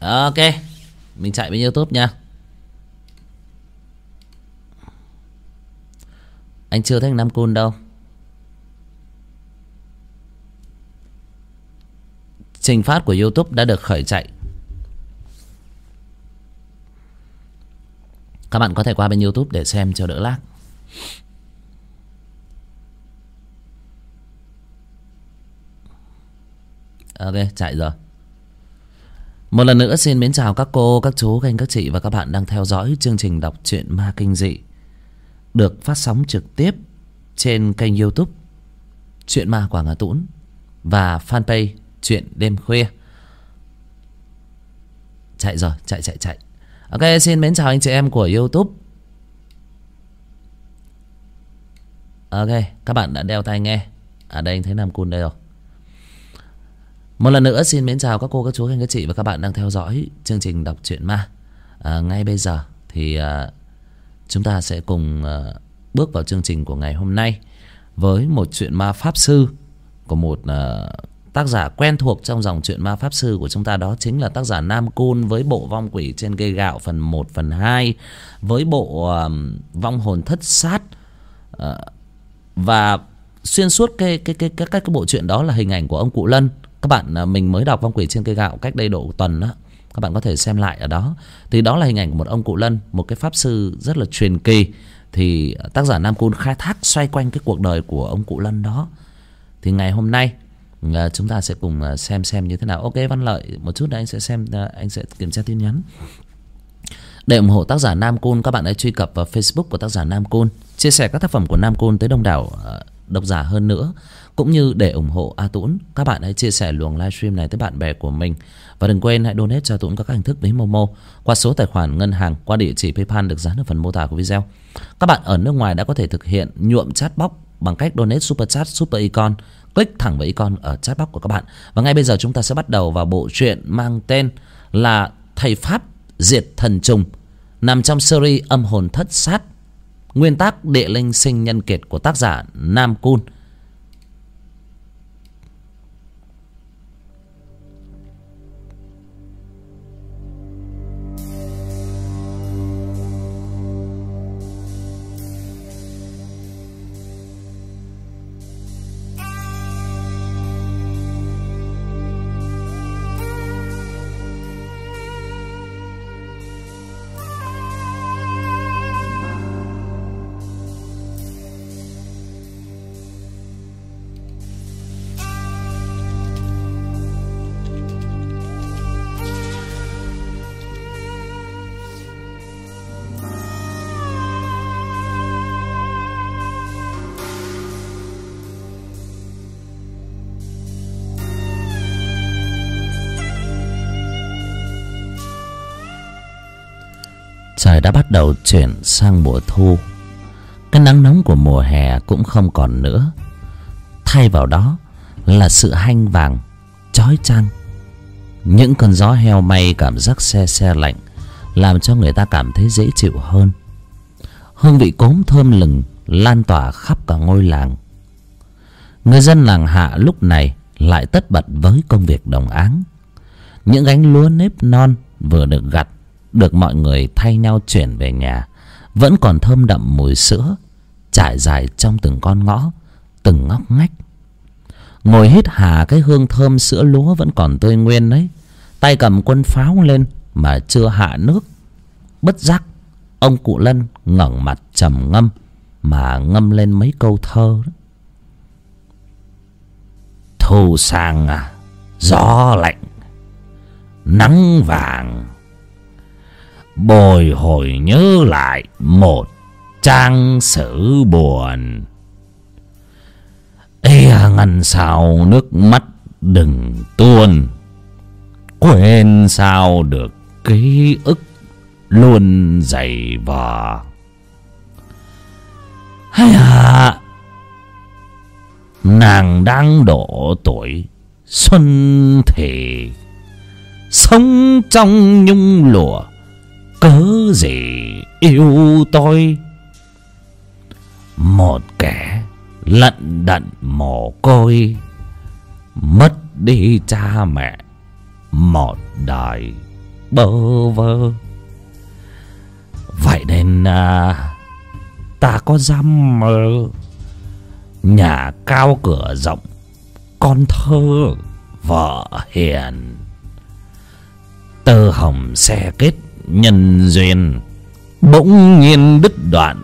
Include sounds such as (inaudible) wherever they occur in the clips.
ok. Mình chạy bên youtube nha. Anh chưa thấy nam cun đâu. Trình phát của youtube đã được khởi chạy. Các bạn có thể qua bên youtube để xem cho đỡ lag. Ok, chạy rồi một lần nữa xin mến chào các cô, các chú, các anh, các chị và các bạn đang theo dõi chương trình đọc truyện ma kinh dị được phát sóng trực tiếp trên kênh youtube Chuyện ma Quảng Hà Tũng và fanpage Chuyện đêm khuya. Chạy rồi, chạy chạy chạy. Ok, xin mến chào anh chị em của youtube. Ok, các bạn đã đeo tai nghe. À đây anh thấy Nam Cun đây rồi. Một lần nữa xin mến chào các cô, các chú, anh, các chị và các bạn đang theo dõi chương trình đọc truyện ma. À, ngay bây giờ thì à, chúng ta sẽ cùng à, bước vào chương trình của ngày hôm nay với một chuyện ma pháp sư của một à, tác giả quen thuộc trong dòng truyện ma pháp sư của chúng ta. Đó chính là tác giả Nam Côn với bộ vong quỷ trên cây gạo phần 1 phần 2 với bộ à, vong hồn thất sát. À, và xuyên suốt cái cái cái các cái, cái bộ truyện đó là hình ảnh của ông cụ Lân các bạn à, mình mới đọc vong quỷ trên cây gạo cách đây độ tuần đó các bạn có thể xem lại ở đó. Thì đó là hình ảnh của một ông cụ lân, một cái pháp sư rất là truyền kỳ. Thì à, tác giả nam cun khai thác xoay quanh cái cuộc đời của ông cụ lân đó. Thì ngày hôm nay à, chúng ta sẽ cùng xem xem như thế nào. Ok, văn lợi, một chút nữa anh sẽ xem anh sẽ kiểm tra tin nhắn. Để ủng hộ tác giả nam cun, các bạn hãy truy cập vào facebook của tác giả nam cun. Chia sẻ các tác phẩm của nam cun tới đông đảo độc giả hơn nữa cũng như để ủng hộ A tuấn, Các bạn hãy chia sẻ luồng livestream này tới bạn bè của mình. Và đừng quên hãy donate cho tuấn các hình thức với Momo Qua số tài khoản ngân hàng Qua địa chỉ Paypal được dán ở phần mô tả của video. Các bạn ở nước ngoài đã có thể thực hiện nhuộm chat box Bằng cách donate super chat, super icon. Click thẳng vào icon ở chat box của các bạn. Và ngay bây giờ chúng ta sẽ bắt đầu vào bộ truyện mang tên là Thầy Pháp Diệt Thần Trùng, Nằm trong series âm hồn thất sát, Nguyên tác địa linh sinh nhân kiệt của tác giả Nam Cun. Đầu chuyển sang mùa thu. Cái nắng nóng của mùa hè cũng không còn nữa. Thay vào đó là sự hanh vàng, chói chang. Những cơn gió heo may cảm giác xe xe lạnh làm cho người ta cảm thấy dễ chịu hơn. Hương vị cốm thơm lừng lan tỏa khắp cả ngôi làng. Người dân làng hạ lúc này lại tất bật với công việc đồng áng. Những gánh lúa nếp non vừa được gặt được mọi người thay nhau chuyển về nhà. Vẫn còn thơm đậm mùi sữa, trải dài trong từng con ngõ, từng ngóc ngách. Ngồi hít hà cái hương thơm sữa lúa vẫn còn tươi nguyên đấy tay cầm quân pháo lên mà chưa hạ nước. Bất giác, ông cụ lân ngẩng mặt trầm ngâm mà ngâm lên mấy câu thơ đó. thu sang à gió lạnh, nắng vàng bồi hồi nhớ lại một trang sử buồn. Ê à, ngăn sao nước mắt đừng tuôn. Quên sao được ký ức luôn dày vò. Hay à nàng đang độ tuổi xuân thì sống trong nhung lụa cớ gì yêu tôi? Một kẻ lận đận mồ côi mất đi cha mẹ một đời bơ vơ. Vậy nên à, ta có dám mơ nhà cao cửa rộng con thơ vợ hiền. Tơ hồng xe kết nhân duyên bỗng nhiên đứt đoạn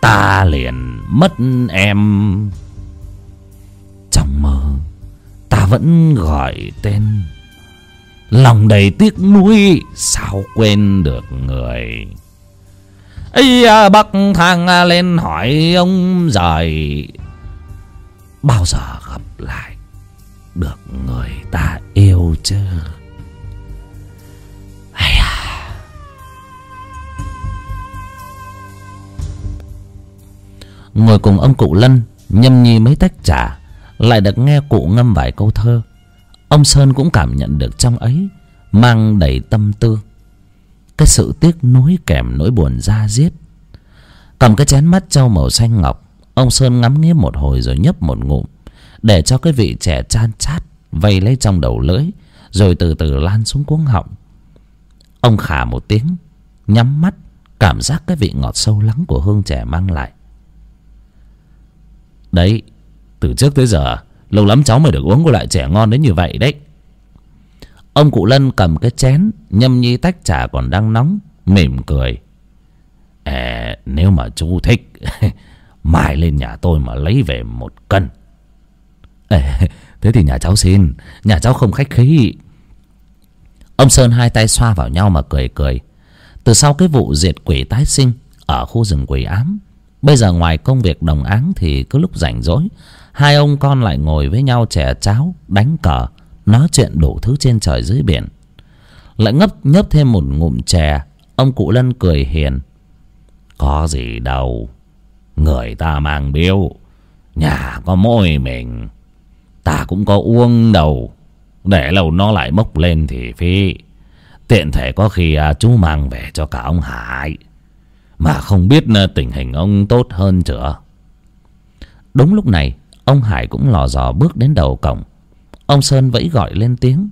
ta liền mất em. Trong mơ ta vẫn gọi tên. Lòng đầy tiếc nuối sao quên được người? Ấy à, bắc thang lên hỏi ông giời bao giờ gặp lại được người ta yêu chưa? Ngồi cùng ông cụ lân, nhâm nhi mấy tách trà, lại được nghe cụ ngâm vài câu thơ. Ông sơn cũng cảm nhận được trong ấy mang đầy tâm tư. Cái sự tiếc nuối kèm nỗi buồn da diết. Cầm cái chén mắt trâu màu xanh ngọc, ông sơn ngắm nghía một hồi rồi nhấp một ngụm, để cho cái vị trẻ chan chát vây lấy trong đầu lưỡi, rồi từ từ lan xuống cuống họng. Ông khả một tiếng, nhắm mắt, cảm giác cái vị ngọt sâu lắng của hương trẻ mang lại đấy từ trước tới giờ lâu lắm cháu mới được uống cái loại trẻ ngon đến như vậy đấy. Ông cụ lân cầm cái chén nhâm nhi tách trà còn đang nóng mỉm cười. À, nếu mà chú thích (laughs) mai lên nhà tôi mà lấy về một cân. À, thế thì nhà cháu xin nhà cháu không khách khí. Ông sơn hai tay xoa vào nhau mà cười cười. Từ sau cái vụ diệt quỷ tái sinh ở khu rừng quỷ ám bây giờ ngoài công việc đồng áng thì cứ lúc rảnh rỗi hai ông con lại ngồi với nhau chè cháo đánh cờ nói chuyện đủ thứ trên trời dưới biển. Lại ngấp nhấp thêm một ngụm chè ông cụ lân cười hiền. Có gì đâu người ta mang biếu nhà có mỗi mình ta cũng có uông đầu để lâu nó lại mốc lên thì phi tiện thể có khi à, chú mang về cho cả ông hải mà không biết ờ, tình hình ông tốt hơn chưa? Đúng lúc này ông hải cũng lò dò bước đến đầu cổng. Ông sơn vẫy gọi lên tiếng.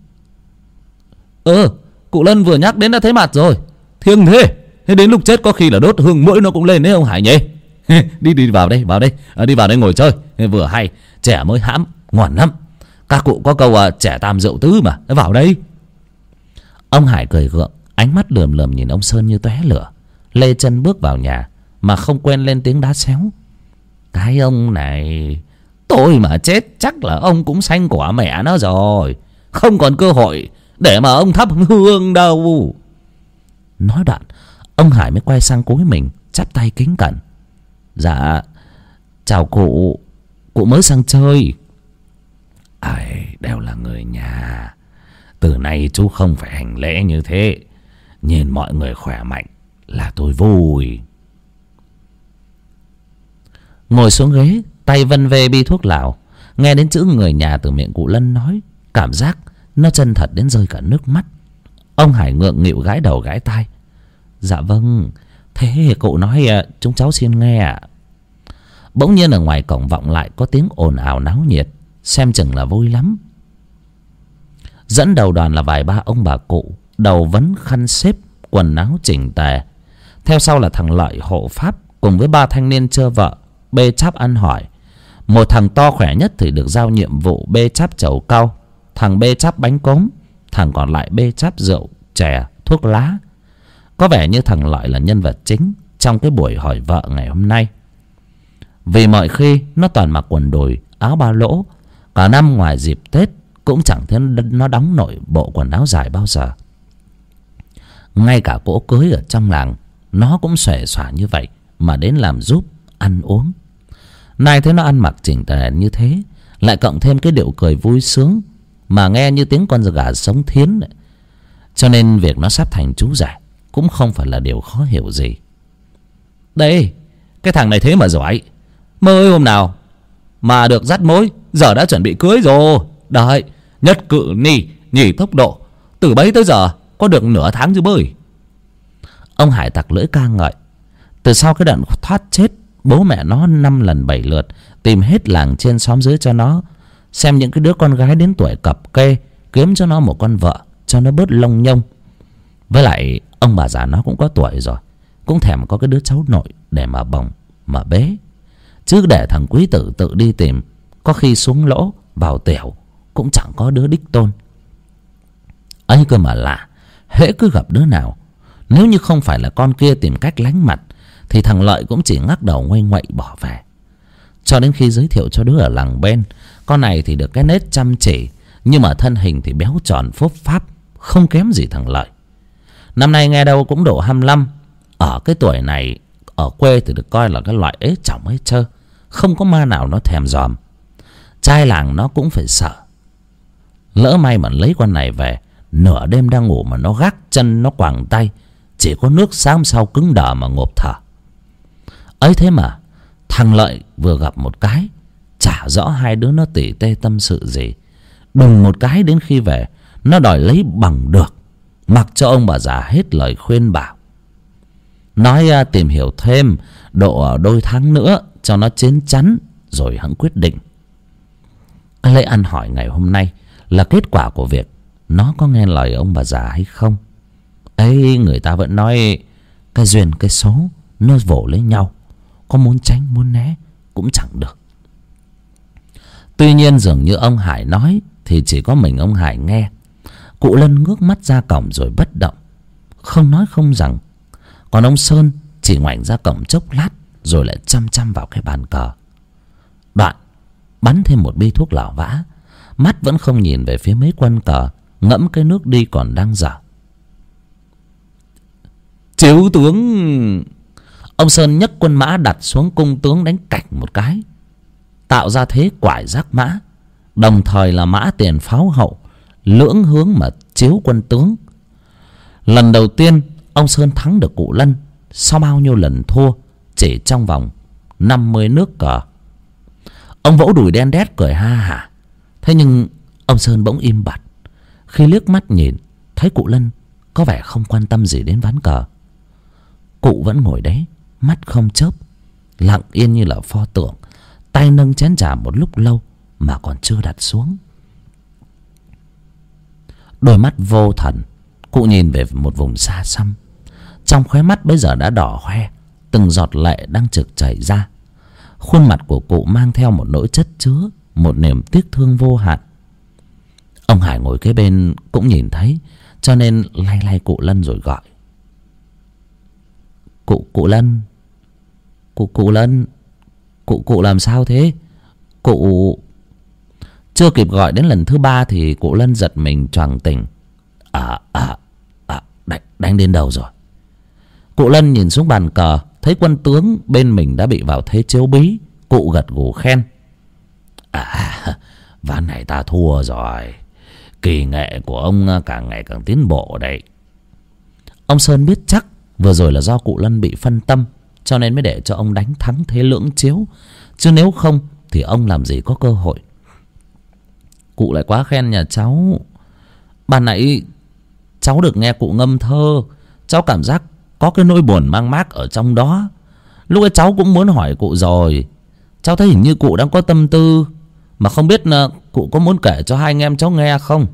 Ơ cụ lân vừa nhắc đến đã thấy mặt rồi. Thiêng thế thế đến lúc chết có khi là đốt hương mũi nó cũng lên đấy ông hải nhỉ? (laughs) Đi đi vào đây vào đây. À, đi vào đây ngồi chơi. Vừa hay trẻ mới hãm ngoan lắm. Các cụ có câu à, trẻ tam rượu tứ mà vào đây. Ông hải cười gượng ánh mắt lườm lườm nhìn ông sơn như tóe lửa lê chân bước vào nhà, mà không quên lên tiếng đá xéo. Cái ông này, tôi mà chết chắc là ông cũng sanh quả mẹ nó rồi. Không còn cơ hội để mà ông thắp hương đâu. Nói đoạn, ông hải mới quay sang cúi mình, chắp tay kính cẩn. Dạ chào cụ cụ mới sang chơi. Ai, đều là người nhà. Từ nay chú không phải hành lễ như thế. Nhìn mọi người khỏe mạnh là tôi vui. Ngồi xuống ghế, tay vân vê bi thuốc lào. Nghe đến chữ người nhà từ miệng cụ lân nói, cảm giác nó chân thật đến rơi cả nước mắt. Ông hải ngượng nghịu gãi đầu gãi tai. Dạ vâng thế cụ nói à, chúng cháu xin nghe ạ. Bỗng nhiên ở ngoài cổng vọng lại có tiếng ồn ào náo nhiệt, xem chừng là vui lắm. Dẫn đầu đoàn là vài ba ông bà cụ, đầu vấn khăn xếp, quần áo chỉnh tề theo sau là thằng lợi hộ pháp cùng với ba thanh niên chơ vợ, bê cháp ăn hỏi. Một thằng to khỏe nhất thì được giao nhiệm vụ bê cháp chầu cau, thằng bê cháp bánh cốm, thằng còn lại bê cháp rượu, chè, thuốc lá. Có vẻ như thằng lợi là nhân vật chính trong cái buổi hỏi vợ ngày hôm nay. Vì mọi khi nó toàn mặc quần đùi, áo ba lỗ, cả năm ngoài dịp tết cũng chẳng thấy nó đóng nổi bộ quần áo dài bao giờ. Ngay cả cỗ cưới ở trong làng nó cũng xòe xòa như vậy mà đến làm giúp ăn uống. Nay thấy nó ăn mặc chỉnh tề như thế, lại cộng thêm cái điệu cười vui sướng mà nghe như tiếng con gà sống thiến cho nên việc nó sắp thành chú rể cũng không phải là điều khó hiểu gì. Đây, cái thằng này thế mà giỏi. Mơ ơi hôm nào mà được dắt mối, giờ đã chuẩn bị cưới rồi. Đợi, nhất cự ni nhỉ tốc độ. Từ bấy tới giờ, có được nửa tháng chứ bơi ông hải tặc lưỡi ca ngợi. Từ sau cái đoạn thoát chết, bố mẹ nó năm lần bảy lượt tìm hết làng trên xóm dưới cho nó, xem những cái đứa con gái đến tuổi cập kê, kiếm cho nó một con vợ, cho nó bớt lông nhông. Với lại, ông bà già nó cũng có tuổi rồi, cũng thèm có cái đứa cháu nội để mà bồng, mà bế. Chứ để thằng quý tử tự đi tìm, có khi xuống lỗ, vào tiểu cũng chẳng có đứa đích tôn. Ấy cơ mà lạ, hễ cứ gặp đứa nào nếu như không phải là con kia tìm cách lánh mặt, thì thằng lợi cũng chỉ ngắc đầu ngoay ngoậy bỏ về. Cho đến khi giới thiệu cho đứa ở làng bên, con này thì được cái nết chăm chỉ, nhưng mà thân hình thì béo tròn phốp pháp, không kém gì thằng lợi. Năm nay nghe đâu cũng độ hai mươi lăm, ở cái tuổi này, ở quê thì được coi là cái loại ế chỏng ấy trơ không có ma nào nó thèm dòm. Trai làng nó cũng phải sợ. Lỡ may mà lấy con này về, nửa đêm đang ngủ mà nó gác chân, nó quàng tay chỉ có nước sáng sau cứng đờ mà ngộp thở. Ấy thế mà, thằng lợi vừa gặp một cái, chả rõ hai đứa nó tỉ tê tâm sự gì. Đùng một cái đến khi về, nó đòi lấy bằng được, mặc cho ông bà già hết lời khuyên bảo. Nói à, tìm hiểu thêm độ đôi tháng nữa cho nó chín chắn rồi hẵng quyết định. Lễ ăn hỏi ngày hôm nay là kết quả của việc nó có nghe lời ông bà già hay không? Ấy, người ta vẫn nói cái duyên, cái số nó vỗ lấy nhau. Có muốn tránh, muốn né, cũng chẳng được. Tuy nhiên dường như ông hải nói thì chỉ có mình ông hải nghe. Cụ lân ngước mắt ra cổng rồi bất động. Không nói không rằng, còn ông sơn chỉ ngoảnh ra cổng chốc lát rồi lại chăm chăm vào cái bàn cờ. Đoạn, bắn thêm một bi thuốc lảo vã. Mắt vẫn không nhìn về phía mấy quân cờ, ngẫm cái nước đi còn đang dở chiếu tướng. Ông sơn nhấc quân mã đặt xuống cung tướng đánh cạch một cái, tạo ra thế quải giác mã, đồng thời là mã tiền pháo hậu, lưỡng hướng mà chiếu quân tướng. Lần đầu tiên, ông sơn thắng được cụ lân, sau bao nhiêu lần thua, chỉ trong vòng năm mươi nước cờ. Ông vỗ đùi đen đét cười ha hả. Thế nhưng, ông sơn bỗng im bặt. Khi liếc mắt nhìn, thấy cụ lân có vẻ không quan tâm gì đến ván cờ cụ vẫn ngồi đấy, mắt không chớp, lặng yên như là pho tượng, tay nâng chén trà một lúc lâu mà còn chưa đặt xuống. Đôi mắt vô thần, cụ nhìn về một vùng xa xăm. Trong khóe mắt bây giờ đã đỏ hoe, từng giọt lệ đang trực chảy ra. Khuôn mặt của cụ mang theo một nỗi chất chứa, một niềm tiếc thương vô hạn. Ông hải ngồi kế bên cũng nhìn thấy, cho nên lay lay cụ lân rồi gọi cụ cụ lân. Cụ cụ lân. Cụ cụ làm sao thế? Cụ chưa kịp gọi đến lần thứ ba thì cụ lân giật mình choàng tỉnh. À à à đánh, đánh đến đầu rồi? Cụ lân nhìn xuống bàn cờ thấy quân tướng bên mình đã bị vào thế chiếu bí. Cụ gật gù khen. À ván này ta thua rồi. Kỳ nghệ của ông càng ngày càng tiến bộ đấy. Ông sơn biết chắc vừa rồi là do cụ lân bị phân tâm, cho nên mới để cho ông đánh thắng thế lưỡng chiếu. Chứ nếu không thì ông làm gì có cơ hội. Cụ lại quá khen nhà cháu. Ban nãy cháu được nghe cụ ngâm thơ, cháu cảm giác có cái nỗi buồn mang mác ở trong đó. Lúc ấy cháu cũng muốn hỏi cụ rồi. Cháu thấy hình như cụ đang có tâm tư, mà không biết ờ, cụ có muốn kể cho hai anh em cháu nghe không?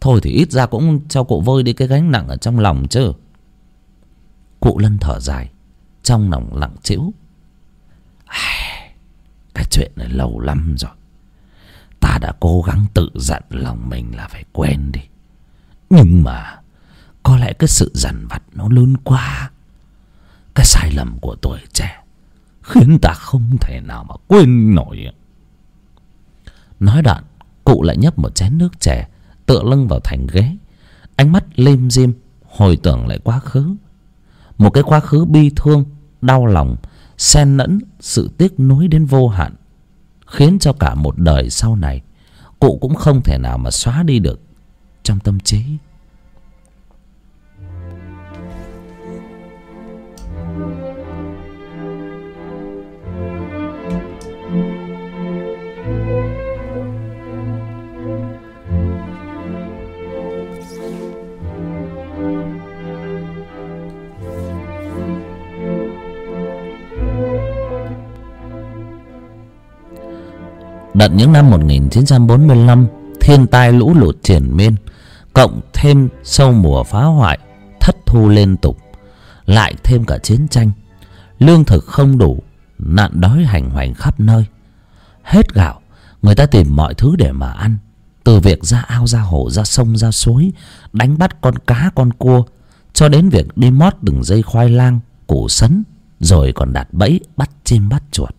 Thôi thì ít ra cũng cho cụ vơi đi cái gánh nặng ở trong lòng chứ cụ lân thở dài, trong lòng lặng trĩu. Cái chuyện này lâu lắm rồi. Ta đã cố gắng tự dặn lòng mình là phải quên đi. Nhưng mà, có lẽ cái sự dằn vặt nó lớn quá. Cái sai lầm của tuổi trẻ khiến ta không thể nào mà quên nổi. Nói đoạn, cụ lại nhấp một chén nước chè, tựa lưng vào thành ghế. Ánh mắt lim dim hồi tưởng lại quá khứ một cái quá khứ bi thương, đau lòng, xen lẫn sự tiếc nuối đến vô hạn, khiến cho cả một đời sau này, cụ cũng không thể nào mà xóa đi được trong tâm trí. Đợt những năm 1945 thiên tai lũ lụt triển miên, cộng thêm sâu mùa phá hoại, thất thu liên tục, lại thêm cả chiến tranh. Lương thực không đủ, nạn đói hành hoành khắp nơi. Hết gạo, người ta tìm mọi thứ để mà ăn. Từ việc ra ao, ra hồ, ra sông, ra suối, đánh bắt con cá, con cua, cho đến việc đi mót từng dây khoai lang, củ sấn, rồi còn đặt bẫy bắt chim, bắt chuột.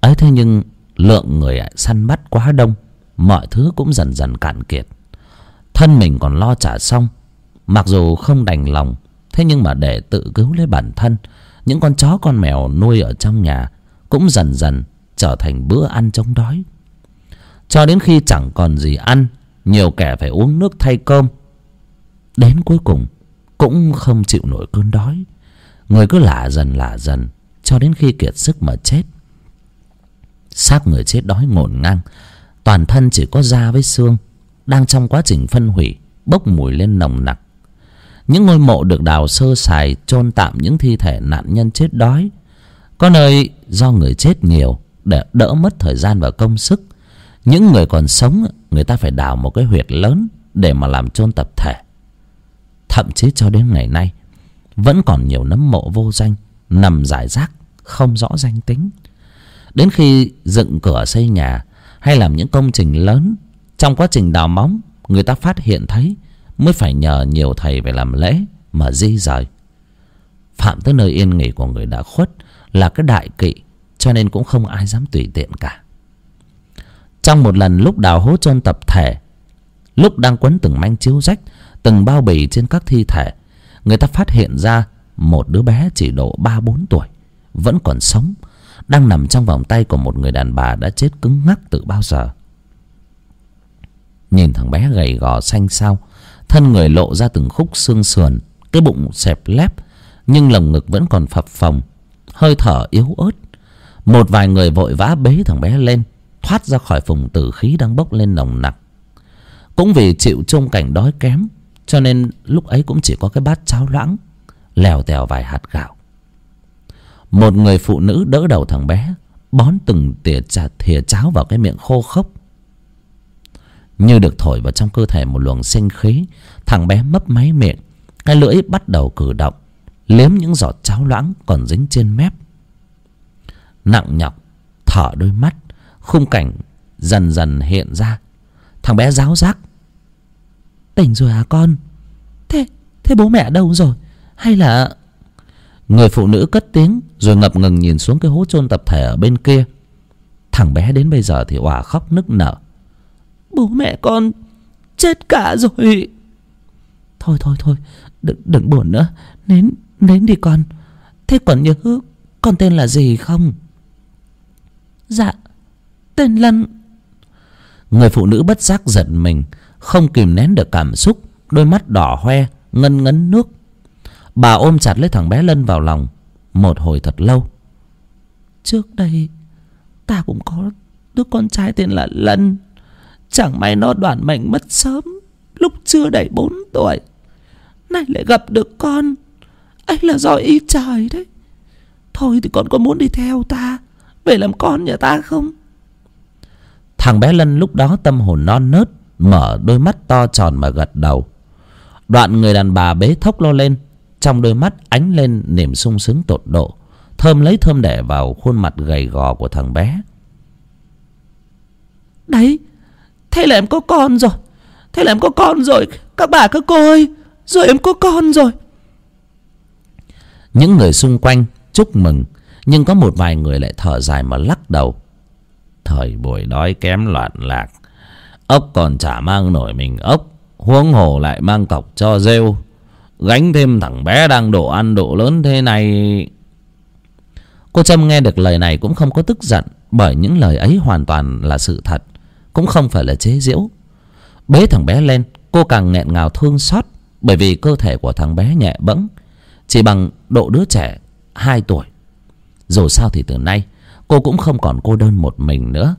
Ấy thế nhưng lượng người săn bắt quá đông, mọi thứ cũng dần dần cạn kiệt. Thân mình còn lo trả xong, mặc dù không đành lòng, thế nhưng mà để tự cứu lấy bản thân, những con chó con mèo nuôi ở trong nhà cũng dần dần trở thành bữa ăn chống đói. Cho đến khi chẳng còn gì ăn, nhiều kẻ phải uống nước thay cơm, đến cuối cùng cũng không chịu nổi cơn đói. Người cứ lả dần lả dần, cho đến khi kiệt sức mà chết xác người chết đói ngổn ngang. Toàn thân chỉ có da với xương, đang trong quá trình phân hủy, bốc mùi lên nồng nặc. Những ngôi mộ được đào sơ sài, chôn tạm những thi thể nạn nhân chết đói. Có nơi do người chết nhiều, để đỡ mất thời gian và công sức. Những người còn sống, người ta phải đào một cái huyệt lớn để mà làm chôn tập thể. Thậm chí cho đến ngày nay, vẫn còn nhiều nấm mộ vô danh, nằm rải rác, không rõ danh tính đến khi dựng cửa xây nhà hay làm những công trình lớn, trong quá trình đào móng, người ta phát hiện thấy mới phải nhờ nhiều thầy về làm lễ mà di rời. Phạm tới nơi yên nghỉ của người đã khuất là cái đại kỵ, cho nên cũng không ai dám tùy tiện cả. Trong một lần lúc đào hố chôn tập thể, lúc đang quấn từng manh chiếu rách, từng bao bì trên các thi thể, người ta phát hiện ra một đứa bé chỉ độ ba bốn tuổi, vẫn còn sống đang nằm trong vòng tay của một người đàn bà đã chết cứng ngắc từ bao giờ. Nhìn thằng bé gầy gò xanh xao, thân người lộ ra từng khúc xương sườn, cái bụng xẹp lép, nhưng lồng ngực vẫn còn phập phồng, hơi thở yếu ớt. Một vài người vội vã bế thằng bé lên, thoát ra khỏi vùng tử khí đang bốc lên nồng nặc. Cũng vì chịu chung cảnh đói kém, cho nên lúc ấy cũng chỉ có cái bát cháo loãng, lèo tèo vài hạt gạo một người phụ nữ đỡ đầu thằng bé, bón từng tỉa chà, thìa cháo vào cái miệng khô khốc. Như được thổi vào trong cơ thể một luồng sinh khí, thằng bé mấp máy miệng, cái lưỡi bắt đầu cử động, liếm những giọt cháo loãng còn dính trên mép. Nặng nhọc, thở đôi mắt, khung cảnh dần dần hiện ra. Thằng bé ráo rác tỉnh rồi à con? Thế thế bố mẹ đâu rồi? Hay là người phụ nữ cất tiếng rồi ngập ngừng nhìn xuống cái hố chôn tập thể ở bên kia. Thằng bé đến bây giờ thì òa khóc nức nở. Bố mẹ con chết cả rồi. Thôi thôi thôi, đừng đừng buồn nữa. Nến nến đi con. Thế còn nhớ con tên là gì không? Dạ tên lân. Người phụ nữ bất giác giận mình, không kìm nén được cảm xúc, đôi mắt đỏ hoe, ngân ngấn nước bà ôm chặt lấy thằng bé lân vào lòng, một hồi thật lâu. Trước đây, ta cũng có đứa con trai tên là lân. Chẳng may nó đoạn mệnh mất sớm, lúc chưa đầy bốn tuổi. Nay lại gặp được con. Ấy là do ý trời đấy. Thôi thì con có muốn đi theo ta, về làm con nhà ta không? Thằng bé lân lúc đó tâm hồn non nớt, mở đôi mắt to tròn mà gật đầu. Đoạn người đàn bà bế thốc lo lên trong đôi mắt ánh lên niềm sung sướng tột độ thơm lấy thơm đẻ vào khuôn mặt gầy gò của thằng bé. Đấy thế là em có con rồi thế là em có con rồi các bà các cô ơi rồi em có con rồi. Những người xung quanh chúc mừng nhưng có một vài người lại thở dài mà lắc đầu. Thời buổi đói kém loạn lạc ốc còn chả mang nổi mình ốc huống hồ lại mang cọc cho rêu gánh thêm thằng bé đang độ ăn độ lớn thế này. Cô trâm nghe được lời này cũng không có tức giận, bởi những lời ấy hoàn toàn là sự thật, cũng không phải là chế giễu. Bế thằng bé lên, cô càng nghẹn ngào thương xót, bởi vì cơ thể của thằng bé nhẹ bẫng, chỉ bằng độ đứa trẻ hai tuổi. Dù sao thì từ nay, cô cũng không còn cô đơn một mình nữa.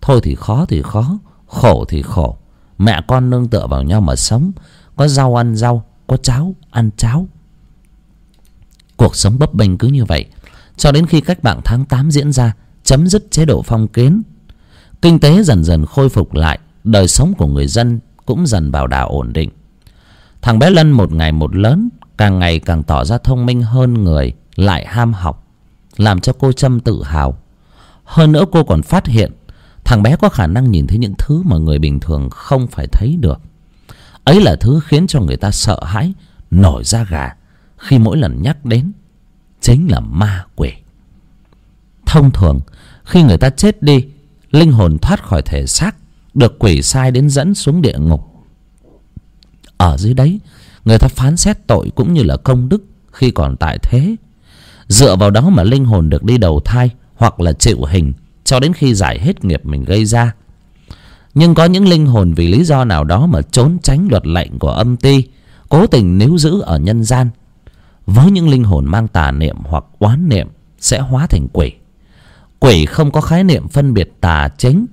Thôi thì khó thì khó, khổ thì khổ, mẹ con nương tựa vào nhau mà sống, có rau ăn rau có cháo, ăn cháo. Cuộc sống bấp bênh cứ như vậy, cho đến khi cách mạng tháng tám diễn ra, chấm dứt chế độ phong kiến. Kinh tế dần dần khôi phục lại, đời sống của người dân cũng dần vào đà ổn định. Thằng bé lân một ngày một lớn, càng ngày càng tỏ ra thông minh hơn người, lại ham học, làm cho cô trâm tự hào. Hơn nữa cô còn phát hiện, thằng bé có khả năng nhìn thấy những thứ mà người bình thường không phải thấy được ấy là thứ khiến cho người ta sợ hãi, nổi da gà khi mỗi lần nhắc đến chính là ma quỷ. Thông thường, khi người ta chết đi, linh hồn thoát khỏi thể xác, được quỷ sai đến dẫn xuống địa ngục. Ở dưới đấy, người ta phán xét tội cũng như là công đức khi còn tại thế. Dựa vào đó mà linh hồn được đi đầu thai hoặc là chịu hình cho đến khi giải hết nghiệp mình gây ra nhưng có những linh hồn vì lý do nào đó mà trốn tránh luật lệnh của âm ty cố tình níu giữ ở nhân gian. Với những linh hồn mang tà niệm hoặc oán niệm sẽ hóa thành quỷ. Quỷ không có khái niệm phân biệt tà chính,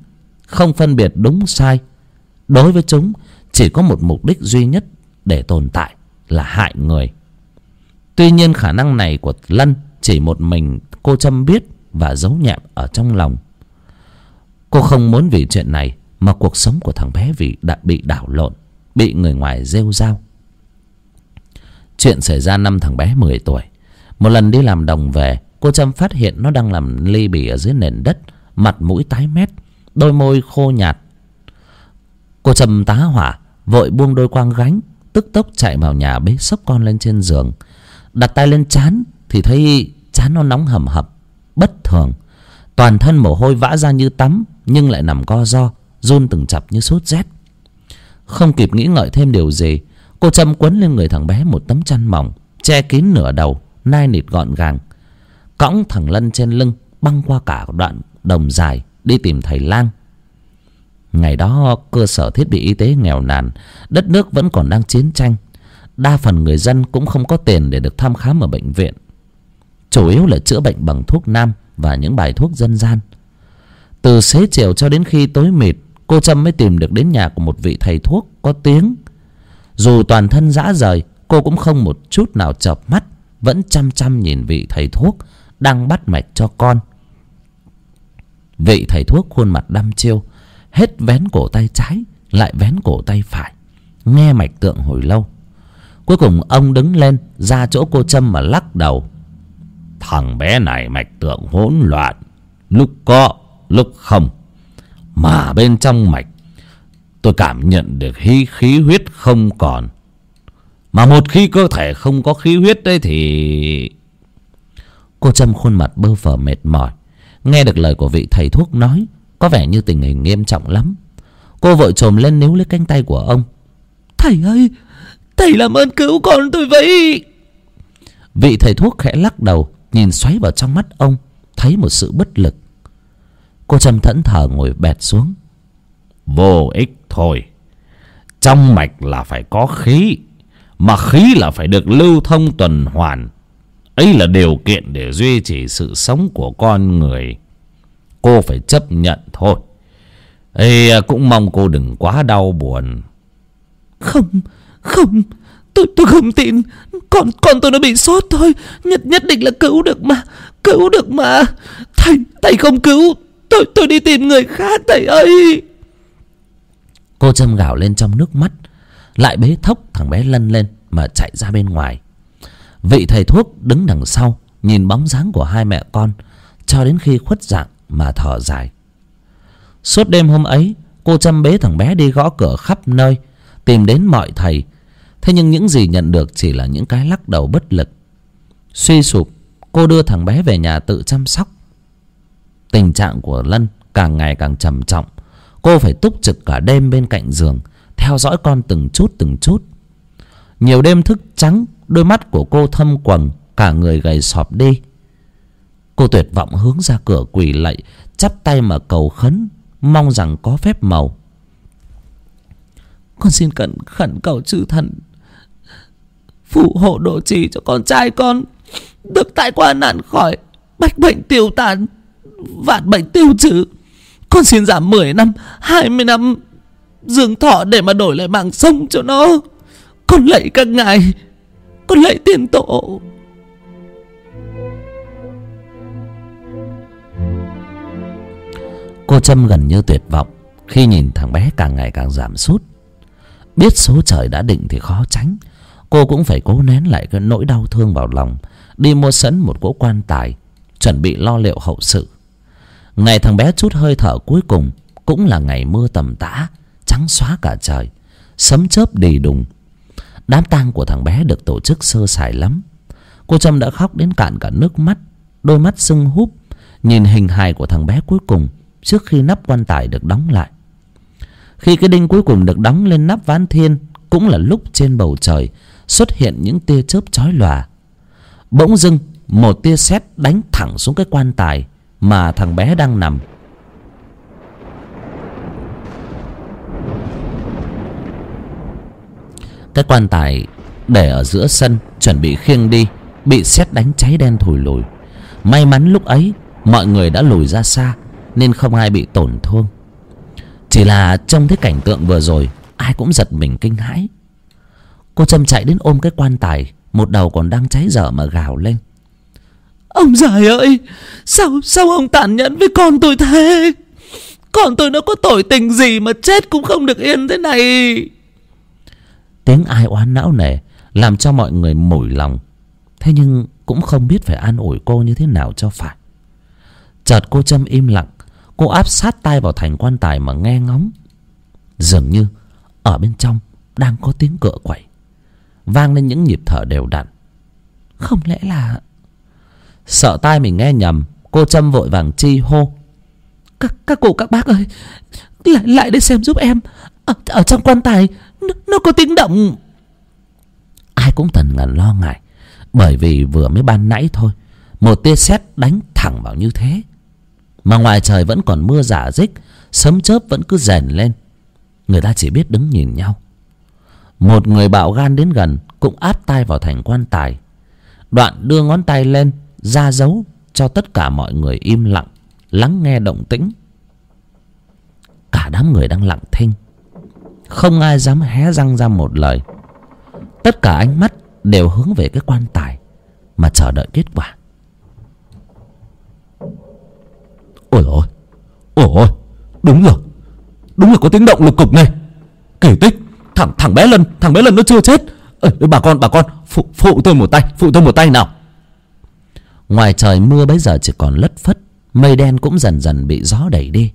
không phân biệt đúng sai. Đối với chúng, chỉ có một mục đích duy nhất để tồn tại là hại người. Tuy nhiên khả năng này của lân chỉ một mình cô trâm biết và giấu nhẹm ở trong lòng. Cô không muốn vì chuyện này mà cuộc sống của thằng bé vì đã bị đảo lộn, bị người ngoài rêu rao. Chuyện xảy ra năm thằng bé mười tuổi. Một lần đi làm đồng về, cô trâm phát hiện nó đang làm ly bì ở dưới nền đất, mặt mũi tái mét, đôi môi khô nhạt. Cô trâm tá hỏa, vội buông đôi quang gánh, tức tốc chạy vào nhà bế sốc con lên trên giường. Đặt tay lên chán thì thấy chán nó nóng hầm hập, bất thường. Toàn thân mồ hôi vã ra như tắm, nhưng lại nằm co ro run từng chập như sốt rét. Không kịp nghĩ ngợi thêm điều gì, cô châm quấn lên người thằng bé một tấm chăn mỏng, che kín nửa đầu, nai nịt gọn gàng, cõng thằng lân trên lưng, băng qua cả đoạn đồng dài, đi tìm thầy lang. Ngày đó, cơ sở thiết bị y tế nghèo nàn, đất nước vẫn còn đang chiến tranh. Đa phần người dân cũng không có tiền để được thăm khám ở bệnh viện. Chủ yếu là chữa bệnh bằng thuốc nam và những bài thuốc dân gian. Từ xế chiều cho đến khi tối mịt cô trâm mới tìm được đến nhà của một vị thầy thuốc có tiếng. Dù toàn thân rã rời, cô cũng không một chút nào chợp mắt, vẫn chăm chăm nhìn vị thầy thuốc đang bắt mạch cho con. Vị thầy thuốc khuôn mặt đăm chiêu, hết vén cổ tay trái, lại vén cổ tay phải, nghe mạch tượng hồi lâu. Cuối cùng ông đứng lên, ra chỗ cô trâm mà lắc đầu. Thằng bé này mạch tượng hỗn loạn, lúc có, lúc không mà bên trong mạch tôi cảm nhận được khí khí huyết không còn. Mà một khi cơ thể không có khí huyết đấy thì cô trâm khuôn mặt bơ phờ mệt mỏi nghe được lời của vị thầy thuốc nói có vẻ như tình hình nghiêm trọng lắm. Cô vội chồm lên níu lấy cánh tay của ông. Thầy ơi thầy làm ơn cứu con tôi vậy vị thầy thuốc khẽ lắc đầu nhìn xoáy vào trong mắt ông thấy một sự bất lực cô trâm thẫn thờ ngồi bẹt xuống. Vô ích thôi. Trong mạch là phải có khí, mà khí là phải được lưu thông tuần hoàn. Ấy là điều kiện để duy trì sự sống của con người. Cô phải chấp nhận thôi. Ấy cũng mong cô đừng quá đau buồn. Không không, tôi tôi không tin. Con con tôi nó bị sốt thôi. Nhất nhất định là cứu được mà, cứu được mà. Thầy thầy không cứu tôi tôi đi tìm người khác, thầy ơi. Cô châm gào lên trong nước mắt. Lại bế thốc thằng bé lân lên mà chạy ra bên ngoài. Vị thầy thuốc đứng đằng sau, nhìn bóng dáng của hai mẹ con, cho đến khi khuất dạng mà thở dài. Suốt đêm hôm ấy, cô châm bế thằng bé đi gõ cửa khắp nơi, tìm đến mọi thầy. Thế nhưng những gì nhận được chỉ là những cái lắc đầu bất lực. Suy sụp, cô đưa thằng bé về nhà tự chăm sóc tình trạng của lân càng ngày càng trầm trọng. Cô phải túc trực cả đêm bên cạnh giường, theo dõi con từng chút từng chút. Nhiều đêm thức trắng, đôi mắt của cô thâm quầng, cả người gầy sọp đi. Cô tuyệt vọng hướng ra cửa quỳ lạy, chắp tay mà cầu khấn, mong rằng có phép màu. Con xin cẩn khẩn cầu chư thần, phù hộ độ trì cho con trai con, được tai qua nạn khỏi, bách bệnh tiêu tàn vạn bệnh tiêu trừ. Con xin giảm 10 năm 20 năm dương thọ để mà đổi lại mạng sống cho nó. Con lạy các ngài, con lạy tiền tổ. Cô trâm gần như tuyệt vọng. Khi nhìn thằng bé càng ngày càng giảm sút, biết số trời đã định thì khó tránh. Cô cũng phải cố nén lại cái nỗi đau thương vào lòng, đi mua sẵn một cỗ quan tài, chuẩn bị lo liệu hậu sự ngày thằng bé chút hơi thở cuối cùng cũng là ngày mưa tầm tã, trắng xóa cả trời, sấm chớp đì đùng. Đám tang của thằng bé được tổ chức sơ sài lắm. Cô trâm đã khóc đến cạn cả nước mắt, đôi mắt sưng húp, nhìn hình hài của thằng bé cuối cùng trước khi nắp quan tài được đóng lại. Khi cái đinh cuối cùng được đóng lên nắp ván thiên, cũng là lúc trên bầu trời xuất hiện những tia chớp chói lòa. Bỗng dưng, một tia sét đánh thẳng xuống cái quan tài mà thằng bé đang nằm. Cái quan tài để ở giữa sân, chuẩn bị khiêng đi, bị sét đánh cháy đen thùi lùi. May mắn lúc ấy, mọi người đã lùi ra xa, nên không ai bị tổn thương. Chỉ là trong thấy cảnh tượng vừa rồi, ai cũng giật mình kinh hãi. Cô trâm chạy đến ôm cái quan tài, một đầu còn đang cháy dở mà gào lên. Ông già ơi Sao sao ông tàn nhẫn với con tôi thế? Con tôi nó có tội tình gì Mà chết cũng không được yên thế này? Tiếng ai oán não nề làm cho mọi người mủi lòng. Thế nhưng cũng không biết phải an ủi cô như thế nào cho phải. Chợt cô trâm im lặng cô áp sát tay vào thành quan tài mà nghe ngóng. Dường như ở bên trong đang có tiếng cựa quẩy vang lên những nhịp thở đều đặn. Không lẽ là sợ tai mình nghe nhầm cô trâm vội vàng chi hô. Các các cụ các bác ơi lại lại đây xem giúp em. Ở, ở trong quan tài nó, nó có tiếng động. Ai cũng thần ngần lo ngại bởi vì vừa mới ban nãy thôi một tia sét đánh thẳng vào như thế. Mà ngoài trời vẫn còn mưa giả dích sấm chớp vẫn cứ rèn lên. Người ta chỉ biết đứng nhìn nhau. Một người bạo gan đến gần cũng áp tay vào thành quan tài. Đoạn đưa ngón tay lên ra dấu cho tất cả mọi người im lặng lắng nghe động tĩnh. Cả đám người đang lặng thinh. Không ai dám hé răng ra một lời. Tất cả ánh mắt đều hướng về cái quan tài mà chờ đợi kết quả. Ôi ôi ôi ôi đúng rồi đúng là có tiếng động lục cục này kỳ tích thằng thằng bé lân thằng bé lân nó chưa chết. Ê, bà con bà con phụ phụ tôi một tay phụ tôi một tay nào ngoài trời mưa bấy giờ chỉ còn lất phất, mây đen cũng dần dần bị gió đẩy đi.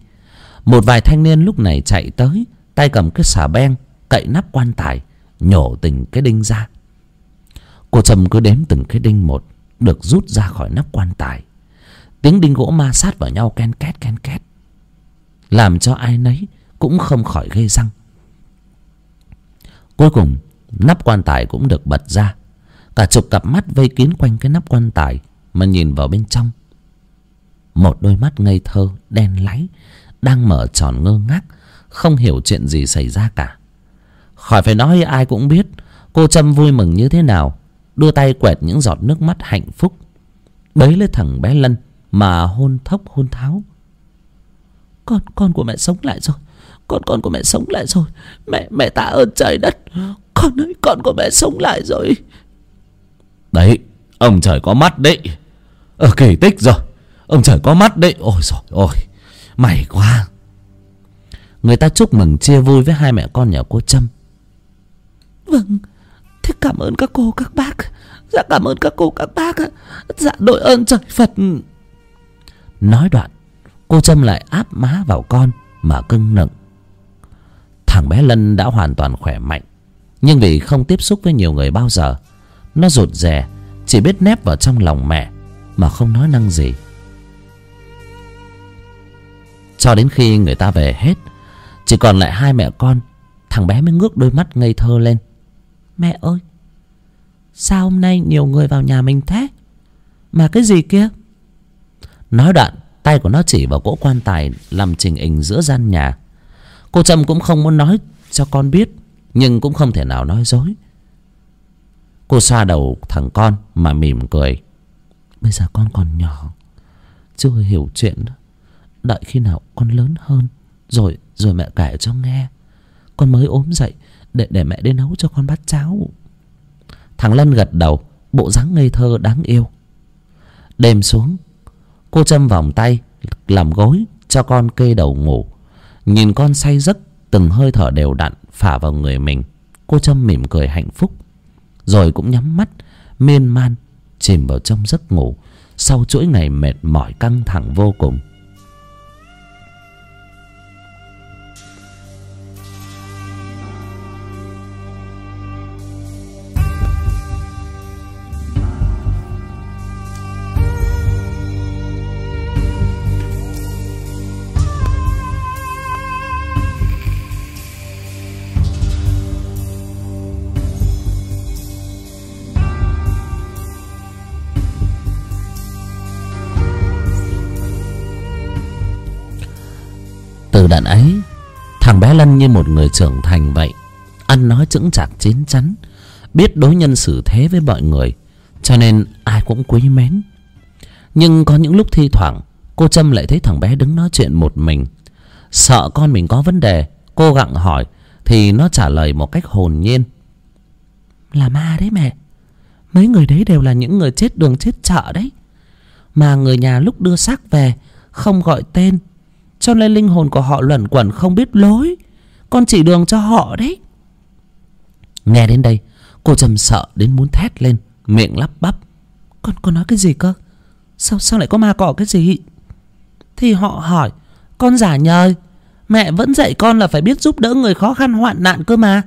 Một vài thanh niên lúc này chạy tới, tay cầm cái xà beng, cậy nắp quan tài, nhổ từng cái đinh ra. Cô trầm cứ đếm từng cái đinh một, được rút ra khỏi nắp quan tài. Tiếng đinh gỗ ma sát vào nhau ken két ken két. Làm cho ai nấy cũng không khỏi gây răng. Cuối cùng, nắp quan tài cũng được bật ra. Cả chục cặp mắt vây kín quanh cái nắp quan tài mà nhìn vào bên trong, một đôi mắt ngây thơ, đen láy, đang mở tròn ngơ ngác, không hiểu chuyện gì xảy ra cả. Khỏi phải nói ai cũng biết, cô trâm vui mừng như thế nào, đưa tay quẹt những giọt nước mắt hạnh phúc. Bấy lấy thằng bé lân mà hôn thốc, hôn tháo. Con con của mẹ sống lại rồi, con con của mẹ sống lại rồi, mẹ mẹ tạ ơn trời đất, con ơi, con của mẹ sống lại rồi. Đấy ông trời có mắt đấy. Ở kỳ tích rồi. Ông trời có mắt đấy. Ôi rồi ôi may quá. Người ta chúc mừng chia vui với hai mẹ con nhà cô trâm. Vâng thế cảm ơn các cô các bác. Dạ cảm ơn các cô các bác dạ đội ơn trời phật. Nói đoạn cô trâm lại áp má vào con mà cưng nựng. Thằng bé lân đã hoàn toàn khỏe mạnh nhưng vì không tiếp xúc với nhiều người bao giờ nó rụt rè chỉ biết nép vào trong lòng mẹ, mà không nói năng gì. Cho đến khi người ta về hết, chỉ còn lại hai mẹ con, thằng bé mới ngước đôi mắt ngây thơ lên. Mẹ ơi, sao hôm nay nhiều người vào nhà mình thế? Mà cái gì kia? Nói đoạn, tay của nó chỉ vào cỗ quan tài làm trình hình giữa gian nhà. Cô trâm cũng không muốn nói cho con biết, nhưng cũng không thể nào nói dối cô xoa đầu thằng con mà mỉm cười. Bây giờ con còn nhỏ, chưa hiểu chuyện. Đó đợi khi nào con lớn hơn, rồi rồi mẹ kể cho nghe. Con mới ốm dậy để để mẹ đi nấu cho con bát cháo. Thằng lân gật đầu, bộ dáng ngây thơ đáng yêu. Đêm xuống, cô châm vòng tay, làm gối cho con kê đầu ngủ. Nhìn con say giấc, từng hơi thở đều đặn phả vào người mình. Cô trâm mỉm cười hạnh phúc rồi cũng nhắm mắt, miên man, chìm vào trong giấc ngủ. Sau chuỗi ngày mệt mỏi căng thẳng vô cùng thằng bé lân như một người trưởng thành vậy. Ăn nói chững chạc, chín chắn. Biết đối nhân xử thế với mọi người, cho nên ai cũng quý mến. Nhưng có những lúc thi thoảng, cô trâm lại thấy thằng bé đứng nói chuyện một mình. Sợ con mình có vấn đề, cô gặng hỏi, thì nó trả lời một cách hồn nhiên. Là ma đấy mẹ. Mấy người đấy đều là những người chết đường, chết chợ đấy. Mà người nhà lúc đưa xác về, không gọi tên cho nên linh hồn của họ luẩn quẩn không biết lối. Con chỉ đường cho họ đấy. Nghe đến đây, cô trầm sợ đến muốn thét lên, miệng lắp bắp. Con con nói cái gì cơ? Sao sao lại có ma cọ cái gì? Thì họ hỏi, con giả nhời mẹ vẫn dạy con là phải biết giúp đỡ người khó khăn, hoạn nạn cơ mà.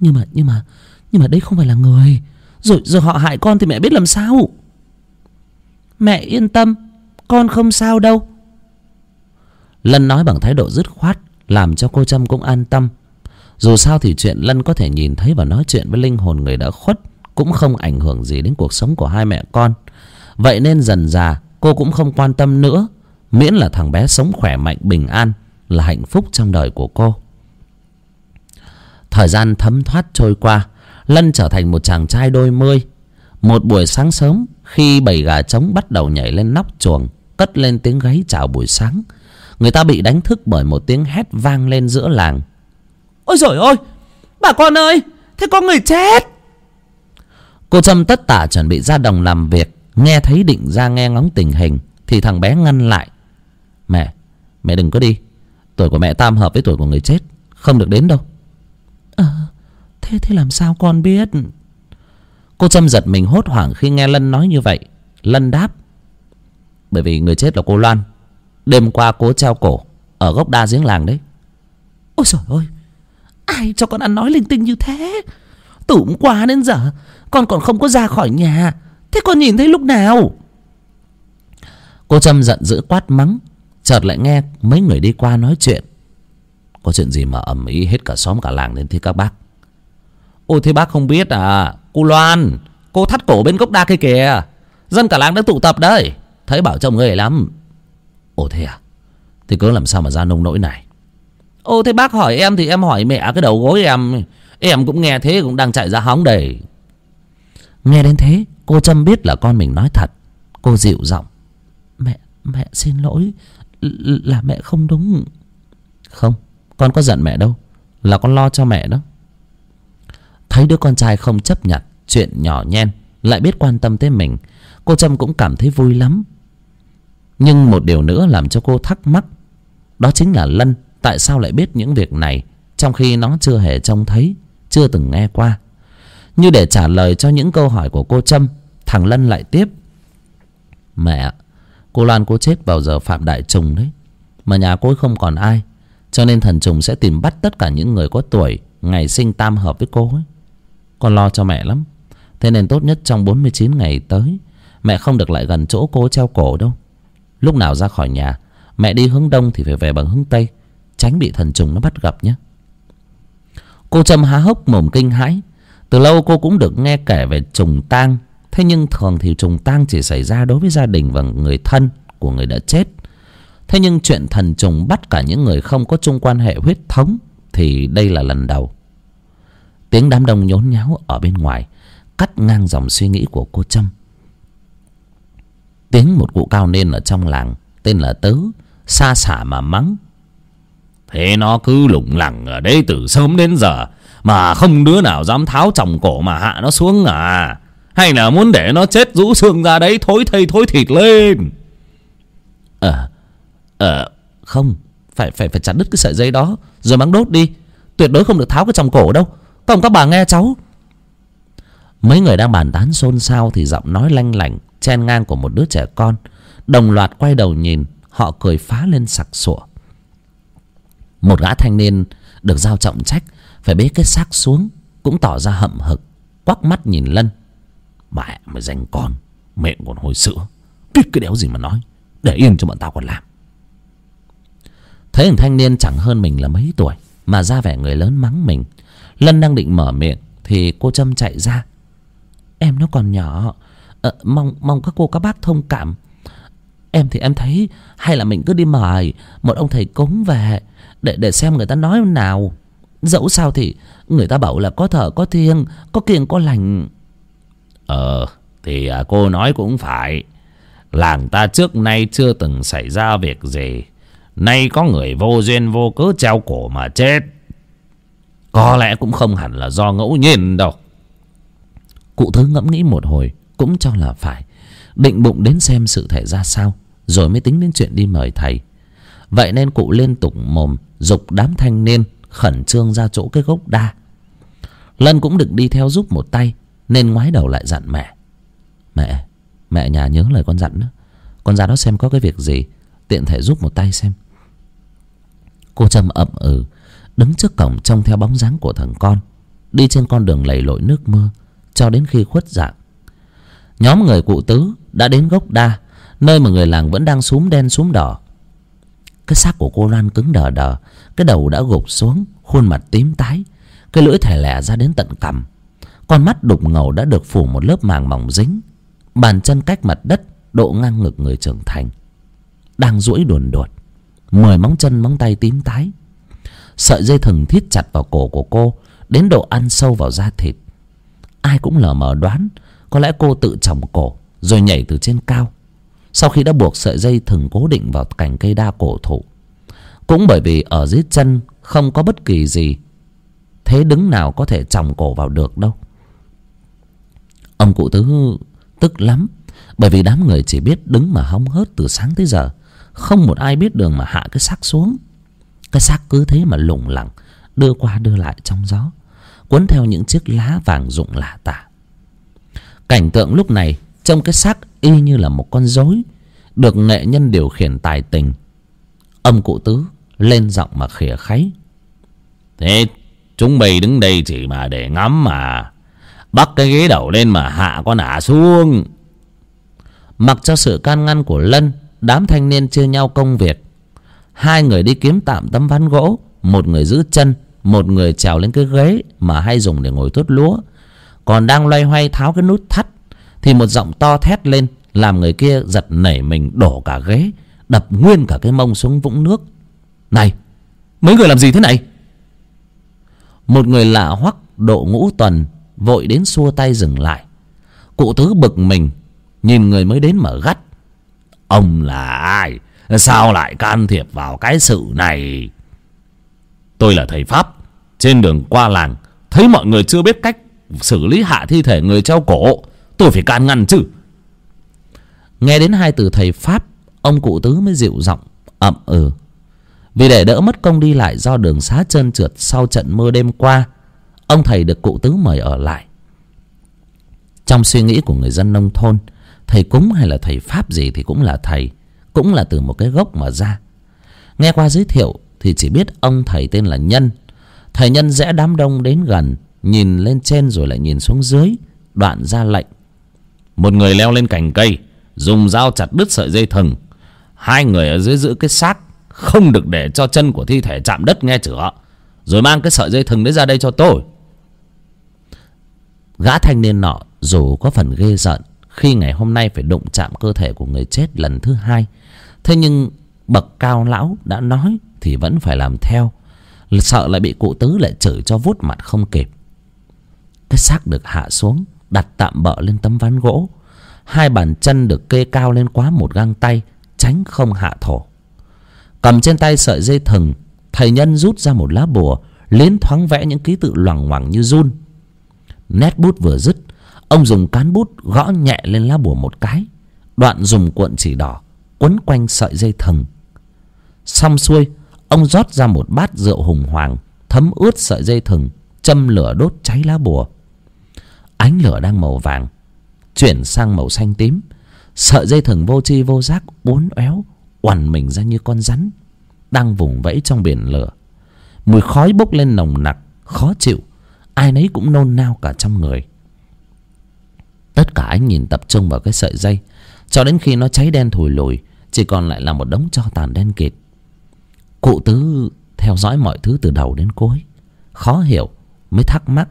Nhưng mà nhưng mà nhưng mà đây không phải là người. Rồi rồi họ hại con thì mẹ biết làm sao? Mẹ yên tâm, con không sao đâu lân nói bằng thái độ dứt khoát, làm cho cô trâm cũng an tâm. Dù sao thì chuyện lân có thể nhìn thấy và nói chuyện với linh hồn người đã khuất cũng không ảnh hưởng gì đến cuộc sống của hai mẹ con. Vậy nên dần dà cô cũng không quan tâm nữa, miễn là thằng bé sống khỏe mạnh, bình an là hạnh phúc trong đời của cô. Thời gian thấm thoát trôi qua, lân trở thành một chàng trai đôi mươi. Một buổi sáng sớm, khi bầy gà trống bắt đầu nhảy lên nóc chuồng, cất lên tiếng gáy chào buổi sáng người ta bị đánh thức bởi một tiếng hét vang lên giữa làng. Ôi rồi ôi bà con ơi thế có người chết. Cô trâm tất tả chuẩn bị ra đồng làm việc nghe thấy định ra nghe ngóng tình hình thì thằng bé ngăn lại. Mẹ mẹ đừng có đi tuổi của mẹ tam hợp với tuổi của người chết không được đến đâu. Ờ thế thế làm sao con biết? Cô trâm giật mình hốt hoảng khi nghe lân nói như vậy. Lân đáp bởi vì người chết là cô loan đêm qua cố treo cổ ở gốc đa giếng làng đấy. Ôi trời ơi ai cho con ăn nói linh tinh như thế? Từ hôm qua đến giờ con còn không có ra khỏi nhà. Thế con nhìn thấy lúc nào? Cô trâm giận dữ quát mắng chợt lại nghe mấy người đi qua nói chuyện. Có chuyện gì mà ầm ĩ hết cả xóm cả làng lên thế các bác? Ôi thế bác không biết à? Cô loan cô thắt cổ bên gốc đa kia kìa. Dân cả làng đã tụ tập đấy. Thấy bảo chồng người lắm ồ, thế à? Thì cứ làm sao mà ra nông nỗi này? Ồ, thế bác hỏi em thì em hỏi mẹ cái đầu gối em. Em cũng nghe thế, cũng đang chạy ra hóng đầy. Nghe đến thế, cô trâm biết là con mình nói thật. Cô dịu giọng. Mẹ mẹ xin lỗi. Là mẹ không đúng. Không, con có giận mẹ đâu. Là con lo cho mẹ đó. Thấy đứa con trai không chấp nhận chuyện nhỏ nhen, lại biết quan tâm tới mình, cô trâm cũng cảm thấy vui lắm nhưng một điều nữa làm cho cô thắc mắc. Đó chính là lân tại sao lại biết những việc này, trong khi nó chưa hề trông thấy, chưa từng nghe qua. Như để trả lời cho những câu hỏi của cô trâm, thằng lân lại tiếp. Mẹ, cô loan cô chết vào giờ phạm đại trùng đấy, mà nhà cô không còn ai, cho nên thần trùng sẽ tìm bắt tất cả những người có tuổi, ngày sinh tam hợp với cô ấy. Con lo cho mẹ lắm. Thế nên tốt nhất trong bốn mươi chín ngày tới, mẹ không được lại gần chỗ cô treo cổ đâu lúc nào ra khỏi nhà, mẹ đi hướng đông thì phải về bằng hướng tây, tránh bị thần trùng nó bắt gặp nhé. Cô trâm há hốc mồm kinh hãi. Từ lâu cô cũng được nghe kể về trùng tang. Thế nhưng thường thì trùng tang chỉ xảy ra đối với gia đình và người thân của người đã chết. Thế nhưng chuyện thần trùng bắt cả những người không có chung quan hệ huyết thống thì đây là lần đầu. Tiếng đám đông nhốn nháo ở bên ngoài, cắt ngang dòng suy nghĩ của cô trâm tiếng một cụ cao niên ở trong làng tên là tứ xa xả mà mắng. Thế nó cứ lủng lẳng ở đây từ sớm đến giờ mà không đứa nào dám tháo chồng cổ mà hạ nó xuống à? Hay là muốn để nó chết rũ xương ra đấy thối thây thối thịt lên? Ờ ờ không phải phải phải chặt đứt cái sợi dây đó rồi mang đốt đi. Tuyệt đối không được tháo cái trong cổ đâu. Không các bà nghe cháu. Mấy người đang bàn tán xôn xao thì giọng nói lanh lảnh chen ngang của một đứa trẻ con. Đồng loạt quay đầu nhìn, họ cười phá lên sặc sụa. Một gã thanh niên được giao trọng trách, phải bế cái xác xuống, cũng tỏ ra hậm hực, quắc mắt nhìn lân. Mẹ, mày dành con, mẹ còn hồi sữa biết cái đéo gì mà nói, để yên cho bọn tao còn làm. Thấy thằng thanh niên chẳng hơn mình là mấy tuổi, mà ra vẻ người lớn mắng mình. Lân đang định mở miệng, thì cô trâm chạy ra. Em nó còn nhỏ ờ, mong mong các cô các bác thông cảm. Em thì em thấy hay là mình cứ đi mời một ông thầy cúng về để để xem người ta nói nào. Dẫu sao thì người ta bảo là có thở có thiêng có kiêng có lành. Ờ thì à, cô nói cũng phải. Làng ta trước nay chưa từng xảy ra việc gì. Nay có người vô duyên vô cớ treo cổ mà chết. Có lẽ cũng không hẳn là do ngẫu nhiên đâu. Cụ thứ ngẫm nghĩ một hồi cũng cho là phải. Định bụng đến xem sự thể ra sao, rồi mới tính đến chuyện đi mời thầy. Vậy nên cụ liên tục mồm dục đám thanh niên khẩn trương ra chỗ cái gốc đa. Lân cũng được đi theo giúp một tay, nên ngoái đầu lại dặn mẹ. Mẹ mẹ nhà nhớ lời con dặn đó. Con ra đó xem có cái việc gì, tiện thể giúp một tay xem. Cô trâm ậm ừ đứng trước cổng trông theo bóng dáng của thằng con, đi trên con đường lầy lội nước mưa, cho đến khi khuất dạng nhóm người cụ tứ đã đến gốc đa, nơi mà người làng vẫn đang xúm đen xúm đỏ. Cái xác của cô loan cứng đờ đờ, cái đầu đã gục xuống, khuôn mặt tím tái, cái lưỡi thẻ lẻ ra đến tận cằm. Con mắt đục ngầu đã được phủ một lớp màng mỏng dính, bàn chân cách mặt đất độ ngang ngực người trưởng thành. Đang duỗi đồn đột mười móng chân móng tay tím tái. Sợi dây thừng thít chặt vào cổ của cô, đến độ ăn sâu vào da thịt. Ai cũng lờ mờ đoán có lẽ cô tự chồng cổ, rồi nhảy từ trên cao. Sau khi đã buộc sợi dây thừng cố định vào cành cây đa cổ thụ. Cũng bởi vì ở dưới chân không có bất kỳ gì, thế đứng nào có thể chồng cổ vào được đâu. Ông cụ tứ tức lắm, bởi vì đám người chỉ biết đứng mà hóng hớt từ sáng tới giờ. Không một ai biết đường mà hạ cái xác xuống. Cái xác cứ thế mà lủng lẳng, đưa qua đưa lại trong gió quấn theo những chiếc lá vàng rụng lả tả cảnh tượng lúc này trông cái xác y như là một con rối, được nghệ nhân điều khiển tài tình. Ông cụ tứ lên giọng mà khỉa kháy. Thế chúng mày đứng đây chỉ mà để ngắm mà. Bắt cái ghế đầu lên mà hạ con ả xuống. Mặc cho sự can ngăn của lân, đám thanh niên chia nhau công việc. Hai người đi kiếm tạm tấm ván gỗ, một người giữ chân, một người trèo lên cái ghế mà hay dùng để ngồi tuốt lúa còn đang loay hoay tháo cái nút thắt, thì một giọng to thét lên, làm người kia giật nảy mình đổ cả ghế, đập nguyên cả cái mông xuống vũng nước. Này, mấy người làm gì thế này? Một người lạ hoắc độ ngũ tuần, vội đến xua tay dừng lại. Cụ tứ bực mình, nhìn người mới đến mở gắt. Ông là ai? Sao lại can thiệp vào cái sự này? Tôi là thầy pháp, trên đường qua làng, thấy mọi người chưa biết cách xử lý hạ thi thể người treo cổ, tôi phải can ngăn chứ. Nghe đến hai từ thầy pháp, ông cụ tứ mới dịu giọng, ậm ừ. Vì để đỡ mất công đi lại do đường xá trơn trượt sau trận mưa đêm qua, ông thầy được cụ tứ mời ở lại. Trong suy nghĩ của người dân nông thôn, thầy cúng hay là thầy pháp gì thì cũng là thầy, cũng là từ một cái gốc mà ra. Nghe qua giới thiệu thì chỉ biết ông thầy tên là nhân. Thầy nhân rẽ đám đông đến gần nhìn lên trên rồi lại nhìn xuống dưới, đoạn ra lệnh. Một người leo lên cành cây, dùng dao chặt đứt sợi dây thừng. Hai người ở dưới giữ cái xác, không được để cho chân của thi thể chạm đất nghe chửa rồi mang cái sợi dây thừng đấy ra đây cho tôi. Gã thanh niên nọ dù có phần ghê giận khi ngày hôm nay phải đụng chạm cơ thể của người chết lần thứ hai, thế nhưng bậc cao lão đã nói thì vẫn phải làm theo. Sợ lại bị cụ tứ lại chửi cho vút mặt không kịp cái xác được hạ xuống, đặt tạm bợ lên tấm ván gỗ. Hai bàn chân được kê cao lên quá một găng tay, tránh không hạ thổ. Cầm trên tay sợi dây thừng, thầy nhân rút ra một lá bùa, liến thoáng vẽ những ký tự loằng ngoằng như run. Nét bút vừa dứt, ông dùng cán bút gõ nhẹ lên lá bùa một cái. Đoạn dùng cuộn chỉ đỏ, quấn quanh sợi dây thừng. Xong xuôi, ông rót ra một bát rượu hùng hoàng, thấm ướt sợi dây thừng, châm lửa đốt cháy lá bùa ánh lửa đang màu vàng, chuyển sang màu xanh tím. Sợi dây thừng vô tri vô giác uốn éo, oằn mình ra như con rắn đang vùng vẫy trong biển lửa. Mùi khói bốc lên nồng nặc, khó chịu, ai nấy cũng nôn nao cả trong người. Tất cả anh nhìn tập trung vào cái sợi dây, cho đến khi nó cháy đen thùi lùi, chỉ còn lại là một đống tro tàn đen kịt. Cụ tứ theo dõi mọi thứ từ đầu đến cuối, khó hiểu, mới thắc mắc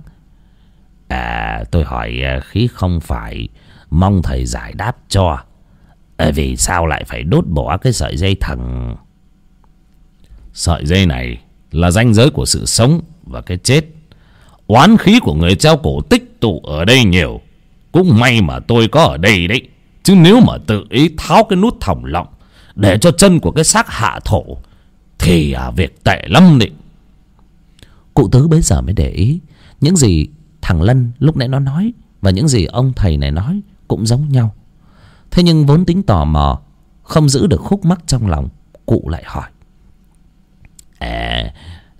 à tôi hỏi à, khí không phải mong thầy giải đáp cho. À, vì sao lại phải đốt bỏ cái sợi dây thần sợi dây này là ranh giới của sự sống và cái chết. Oán khí của người treo cổ tích tụ ở đây nhiều. Cũng may mà tôi có ở đây đấy. Chứ nếu mà tự ý tháo cái nút thòng lọng để cho chân của cái xác hạ thổ thì à, việc tệ lắm đấy. Cụ tứ bấy giờ mới để ý những gì thằng lân lúc nãy nó nói và những gì ông thầy này nói cũng giống nhau. Thế nhưng vốn tính tò mò không giữ được khúc mắc trong lòng cụ lại hỏi. À,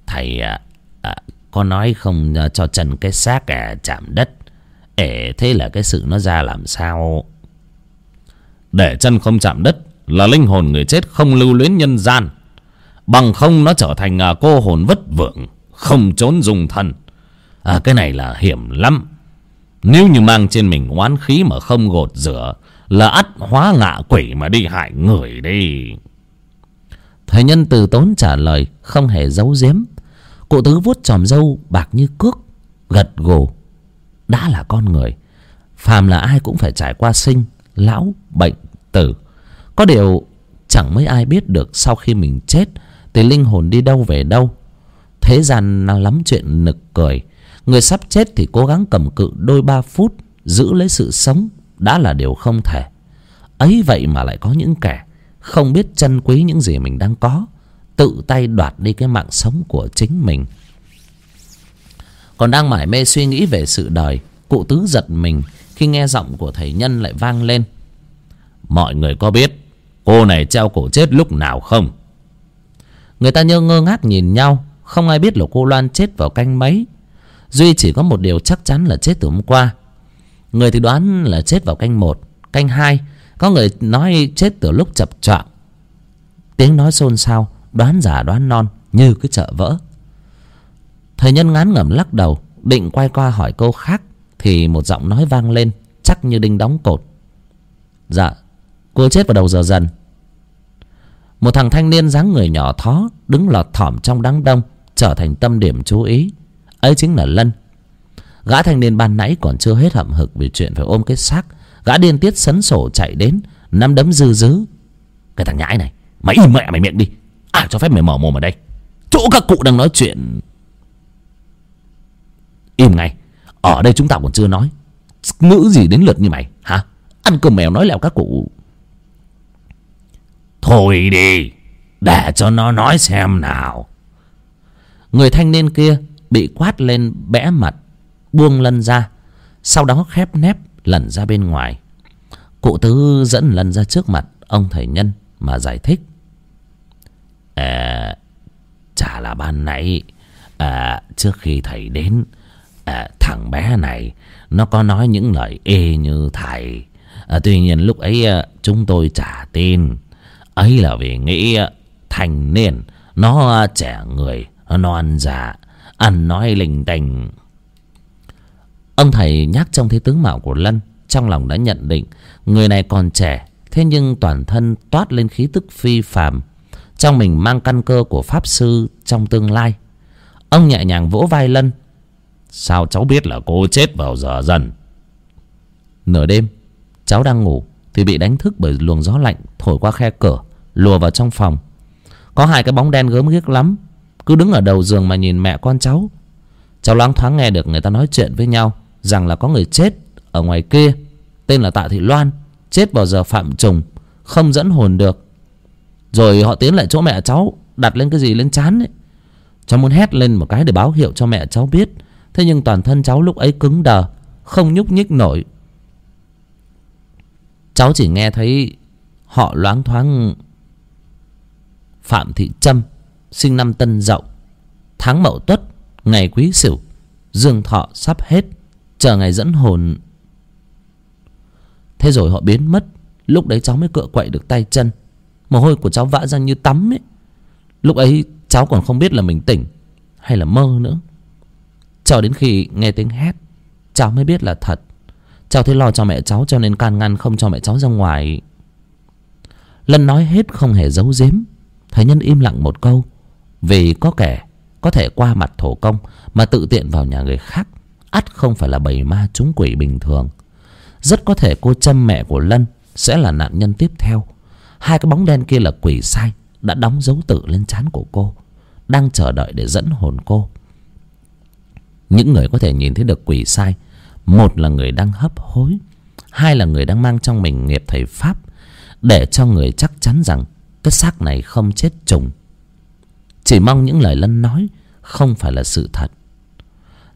thầy à, à, có nói không à, cho chân cái xác à, chạm đất? Ể thế là cái sự nó ra làm sao? Để chân không chạm đất là linh hồn người chết không lưu luyến nhân gian. Bằng không nó trở thành à, cô hồn vất vưởng không trốn dùng thân à, cái này là hiểm lắm. Nếu như mang trên mình oán khí mà không gột rửa là ắt hóa ngạ quỷ mà đi hại người đi. Thầy nhân từ tốn trả lời không hề giấu giếm. Cụ tứ vuốt chòm râu bạc như cước gật gù. Đã là con người. Phàm là ai cũng phải trải qua sinh lão bệnh tử. Có điều chẳng mấy ai biết được sau khi mình chết thì linh hồn đi đâu về đâu. Thế gian nào lắm chuyện nực cười người sắp chết thì cố gắng cầm cự đôi ba phút, giữ lấy sự sống, đã là điều không thể. Ấy vậy mà lại có những kẻ không biết trân quý những gì mình đang có, tự tay đoạt đi cái mạng sống của chính mình. Còn đang mải mê suy nghĩ về sự đời, cụ tứ giật mình khi nghe giọng của thầy nhân lại vang lên. Mọi người có biết cô này treo cổ chết lúc nào không? Người ta nhơ ngơ ngác nhìn nhau, không ai biết là cô loan chết vào canh mấy duy chỉ có một điều chắc chắn là chết từ hôm qua. Người thì đoán là chết vào canh một, canh hai. Có người nói chết từ lúc chập choạng. Tiếng nói xôn xao, đoán giả đoán non, như cứ chợ vỡ. Thời nhân ngán ngẩm lắc đầu, định quay qua hỏi câu khác, thì một giọng nói vang lên, chắc như đinh đóng cột. Dạ cô chết vào đầu giờ dần. Một thằng thanh niên dáng người nhỏ thó, đứng lọt thỏm trong đám đông, trở thành tâm điểm chú ý ấy chính là lân. Gã thanh niên ban nãy còn chưa hết hậm hực vì chuyện phải ôm cái xác. Gã điên tiết sấn sổ chạy đến, nắm đấm dư dứ. Cái thằng nhãi này, mày im mẹ mày miệng đi. Ai cho phép mày mở mồm ở đây? Chỗ các cụ đang nói chuyện. Im ngay. Ở đây chúng ta còn chưa nói. Ngữ gì đến lượt như mày, hả? Ăn cơm mèo nói lèo các cụ. Thôi đi, để cho nó nói xem nào. Người thanh niên kia bị quát lên bẽ mặt buông lân ra sau đó khép nép lẩn ra bên ngoài. Cụ tứ dẫn lân ra trước mặt ông thầy nhân mà giải thích. À, chả là ban nãy à, trước khi thầy đến à, thằng bé này nó có nói những lời ê như thầy. À, tuy nhiên lúc ấy à, chúng tôi chả tin. Ấy là vì nghĩ à, thành niên nó à, trẻ người nó non dạ ăn nói lình tinh ông thầy nhắc trong thế tướng mạo của lân, trong lòng đã nhận định người này còn trẻ, thế nhưng toàn thân toát lên khí tức phi phàm, trong mình mang căn cơ của pháp sư trong tương lai. Ông nhẹ nhàng vỗ vai lân. Sao cháu biết là cô chết vào giờ dần? Nửa đêm, cháu đang ngủ thì bị đánh thức bởi luồng gió lạnh thổi qua khe cửa, lùa vào trong phòng. Có hai cái bóng đen gớm ghiếc lắm cứ đứng ở đầu giường mà nhìn mẹ con cháu. Cháu loáng thoáng nghe được người ta nói chuyện với nhau, rằng là có người chết ở ngoài kia, tên là tạ thị loan, chết vào giờ phạm trùng, không dẫn hồn được. Rồi họ tiến lại chỗ mẹ cháu, đặt lên cái gì lên chán ấy. Cháu muốn hét lên một cái để báo hiệu cho mẹ cháu biết, thế nhưng toàn thân cháu lúc ấy cứng đờ, không nhúc nhích nổi. Cháu chỉ nghe thấy họ loáng thoáng phạm thị trâm sinh năm tân dậu, tháng mậu tuất, ngày quý sửu, dương thọ sắp hết, chờ ngày dẫn hồn. Thế rồi họ biến mất, lúc đấy cháu mới cựa quậy được tay chân. Mồ hôi của cháu vã ra như tắm ấy. Lúc ấy cháu còn không biết là mình tỉnh, hay là mơ nữa. Cho đến khi nghe tiếng hét, cháu mới biết là thật. Cháu thấy lo cho mẹ cháu cho nên can ngăn không cho mẹ cháu ra ngoài. Lân nói hết không hề giấu giếm, thầy nhân im lặng một câu vì có kẻ có thể qua mặt thổ công mà tự tiện vào nhà người khác, ắt không phải là bầy ma chúng quỷ bình thường. Rất có thể cô châm mẹ của lân sẽ là nạn nhân tiếp theo. Hai cái bóng đen kia là quỷ sai đã đóng dấu tử lên trán của cô, đang chờ đợi để dẫn hồn cô. Những người có thể nhìn thấy được quỷ sai, một là người đang hấp hối, hai là người đang mang trong mình nghiệp thầy pháp, để cho người chắc chắn rằng cái xác này không chết trùng chỉ mong những lời lân nói không phải là sự thật.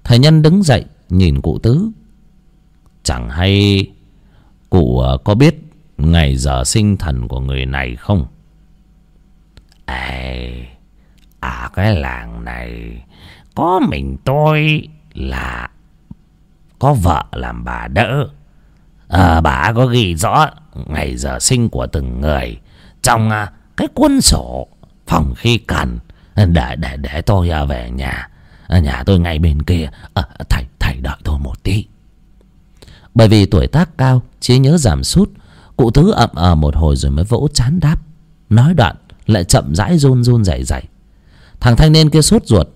Thầy nhân đứng dậy nhìn cụ tứ. Chẳng hay cụ à, có biết ngày giờ sinh thần của người này không? Ê, ở cái làng này có mình tôi là có vợ làm bà đỡ. À, bà có ghi rõ ngày giờ sinh của từng người trong à, cái cuốn sổ phòng khi cần để để để tôi à, về nhà. À, nhà tôi ngay bên kia. À, thầy thầy đợi tôi một tí. Bởi vì tuổi tác cao trí nhớ giảm sút cụ tứ ậm ờ một hồi rồi mới vỗ chán đáp. Nói đoạn lại chậm rãi run run rẩy rẩy. Thằng thanh niên kia sốt ruột.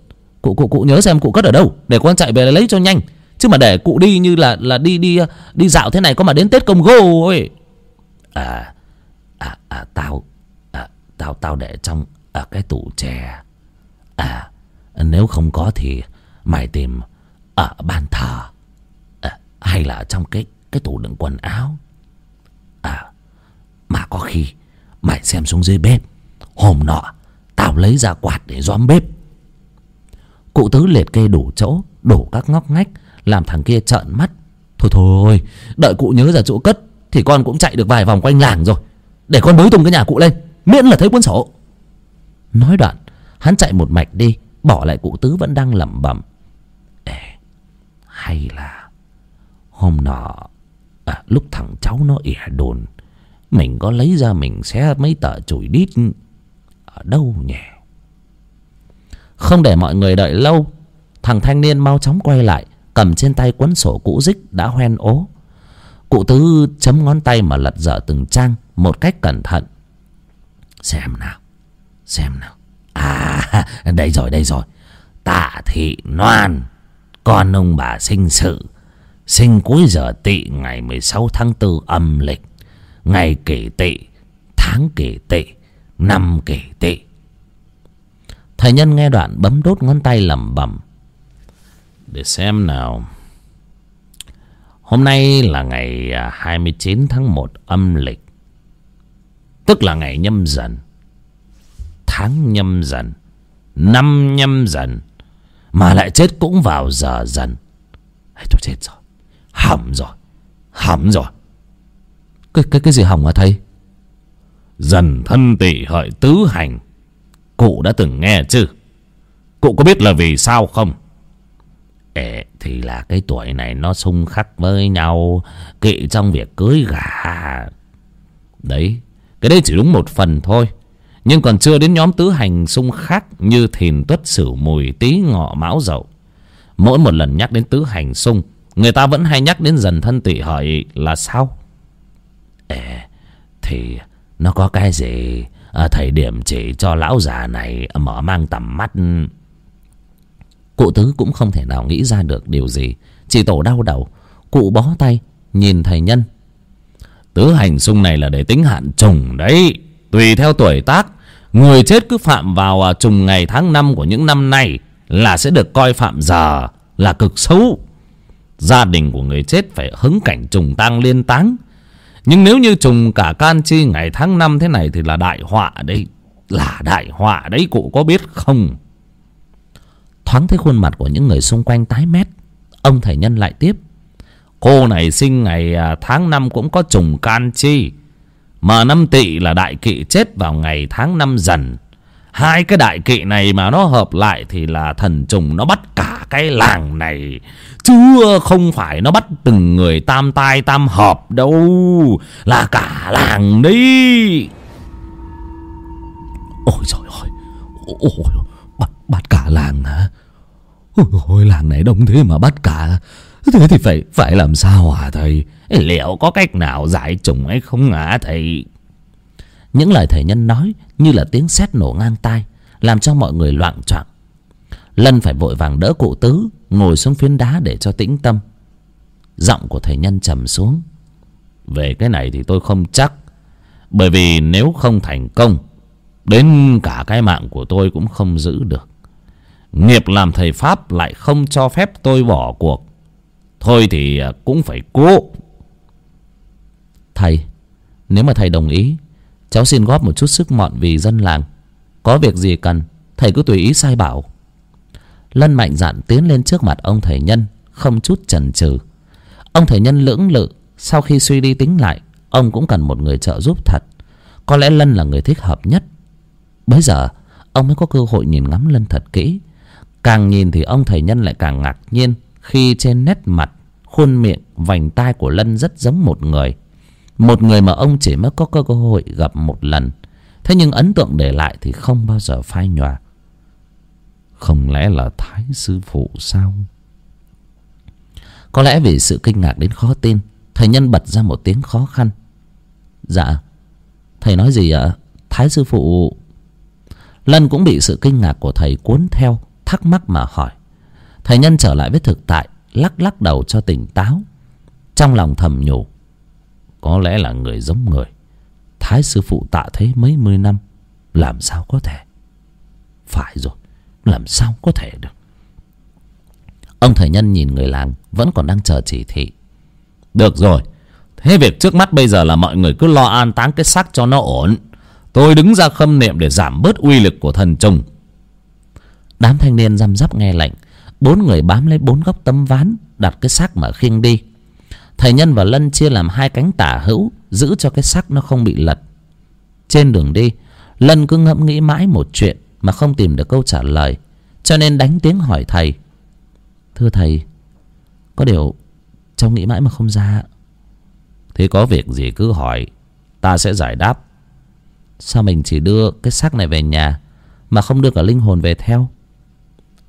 Cụ cụ cụ nhớ xem cụ cất ở đâu để con chạy về lấy cho nhanh. Chứ mà để cụ đi như là là đi đi đi dạo thế này có mà đến tết công gô ấy. À à à tao à, tao tao để trong ở cái tủ chè à nếu không có thì mày tìm ở bàn thờ. À, hay là trong cái cái tủ đựng quần áo. À mà có khi mày xem xuống dưới bếp hôm nọ tao lấy ra quạt để dóm bếp. Cụ tứ liệt kê đủ chỗ đủ các ngóc ngách làm thằng kia trợn mắt. Thôi thôi đợi cụ nhớ ra chỗ cất thì con cũng chạy được vài vòng quanh làng rồi để con bới tung cái nhà cụ lên miễn là thấy cuốn sổ. Nói đoạn hắn chạy một mạch đi bỏ lại cụ tứ vẫn đang lẩm bẩm. Ê, hay là hôm nọ à, lúc thằng cháu nó ỉa đồn mình có lấy ra mình xé mấy tờ chùi đít ở đâu nhỉ? Không để mọi người đợi lâu thằng thanh niên mau chóng quay lại cầm trên tay cuốn sổ cũ dích đã hoen ố. Cụ tứ chấm ngón tay mà lật dở từng trang một cách cẩn thận. Xem nào xem nào à (laughs) đây rồi đây rồi. Tạ thị noan con ông bà sinh sự, sinh cuối giờ tỵ ngày 16 tháng 4 âm lịch. Ngày kỷ tỵ, tháng kỷ tỵ, năm kỷ tỵ. Thầy nhân nghe đoạn bấm đốt ngón tay lẩm bẩm. Để xem nào. Hôm nay là ngày à, 29 tháng 1 âm lịch, tức là ngày nhâm dần tháng nhâm dần năm nhâm dần mà lại chết cũng vào giờ dần. Tôi chết rồi hỏng rồi hỏng rồi. Cái cái cái gì hỏng à thầy? Dần thân tỵ hợi tứ hành cụ đã từng nghe chứ? Cụ có biết là vì sao không? Ê, thì là cái tuổi này nó xung khắc với nhau kỵ trong việc cưới gả đấy cái đấy chỉ đúng một phần thôi nhưng còn chưa đến nhóm tứ hành xung khác như thìn tuất sửu mùi tý ngọ mão dậu. Mỗi một lần nhắc đến tứ hành xung người ta vẫn hay nhắc đến dần thân tỵ hợi là sao? Ê, thì nó có cái gì? À, thầy điểm chỉ cho lão già này mở mang tầm mắt. Cụ tứ cũng không thể nào nghĩ ra được điều gì. Chỉ tổ đau đầu cụ bó tay nhìn thầy nhân. Tứ hành xung này là để tính hạn trùng đấy tùy theo tuổi tác người chết cứ phạm vào à, trùng ngày tháng năm của những năm này là sẽ được coi phạm giờ, là cực xấu. Gia đình của người chết phải hứng cảnh trùng tang liên táng. Nhưng nếu như trùng cả can chi ngày tháng năm thế này thì là đại họa đấy, là đại họa đấy, cụ có biết không? Thoáng thấy khuôn mặt của những người xung quanh tái mét, ông thầy nhân lại tiếp. Cô này sinh ngày à, tháng năm cũng có trùng can chi mà năm tỵ là đại kỵ chết vào ngày tháng năm dần. Hai cái đại kỵ này mà nó hợp lại thì là thần trùng nó bắt cả cái làng này. Chứ không phải nó bắt từng người tam tai tam hợp đâu là cả làng đi. Ôi trời ơi ôi bắt bắt cả làng hả? Ôi, ôi làng này đông thế mà bắt cả. Thế thì phải phải làm sao hả thầy? Liệu có cách nào giải trùng ấy không hả thầy? Những lời thầy nhân nói như là tiếng sét nổ ngang tai, làm cho mọi người loạn choạng. Lân phải vội vàng đỡ cụ tứ, ngồi xuống phiến đá để cho tĩnh tâm. Giọng của thầy nhân trầm xuống. Về cái này thì tôi không chắc, bởi vì nếu không thành công, đến cả cái mạng của tôi cũng không giữ được. Nghiệp làm thầy pháp lại không cho phép tôi bỏ cuộc. Thôi thì cũng phải cố thầy. Nếu mà thầy đồng ý, cháu xin góp một chút sức mọn vì dân làng. Có việc gì cần, thầy cứ tùy ý sai bảo. Lân mạnh dạn tiến lên trước mặt ông thầy nhân, không chút chần chừ. Ông thầy nhân lưỡng lự, sau khi suy đi tính lại, ông cũng cần một người trợ giúp thật. Có lẽ lân là người thích hợp nhất. Bấy giờ, ông mới có cơ hội nhìn ngắm lân thật kỹ. Càng nhìn thì ông thầy nhân lại càng ngạc nhiên khi trên nét mặt, khuôn miệng, vành tai của lân rất giống một người một người mà ông chỉ mới có cơ hội gặp một lần. Thế nhưng ấn tượng để lại thì không bao giờ phai nhòa. Không lẽ là thái sư phụ sao? Có lẽ vì sự kinh ngạc đến khó tin, thầy nhân bật ra một tiếng khó khăn. Dạ thầy nói gì ạ? Thái sư phụ lân cũng bị sự kinh ngạc của thầy cuốn theo, thắc mắc mà hỏi. Thầy nhân trở lại với thực tại, lắc lắc đầu cho tỉnh táo. Trong lòng thầm nhủ có lẽ là người giống người. Thái sư phụ tạ thế mấy mươi năm, làm sao có thể? Phải rồi, làm sao có thể được? Ông thầy nhân nhìn người làng, vẫn còn đang chờ chỉ thị. Được rồi, thế việc trước mắt bây giờ là mọi người cứ lo an táng cái xác cho nó ổn. Tôi đứng ra khâm niệm để giảm bớt uy lực của thần trùng. Đám thanh niên răm rắp nghe lệnh. Bốn người bám lấy bốn góc tấm ván, đặt cái xác mà khiêng đi thầy nhân và lân chia làm hai cánh tả hữu, giữ cho cái xác nó không bị lật. Trên đường đi, lân cứ ngẫm nghĩ mãi một chuyện mà không tìm được câu trả lời, cho nên đánh tiếng hỏi thầy. Thưa thầy, có điều cháu nghĩ mãi mà không ra. Thế có việc gì cứ hỏi, ta sẽ giải đáp. Sao mình chỉ đưa cái xác này về nhà mà không đưa cả linh hồn về theo?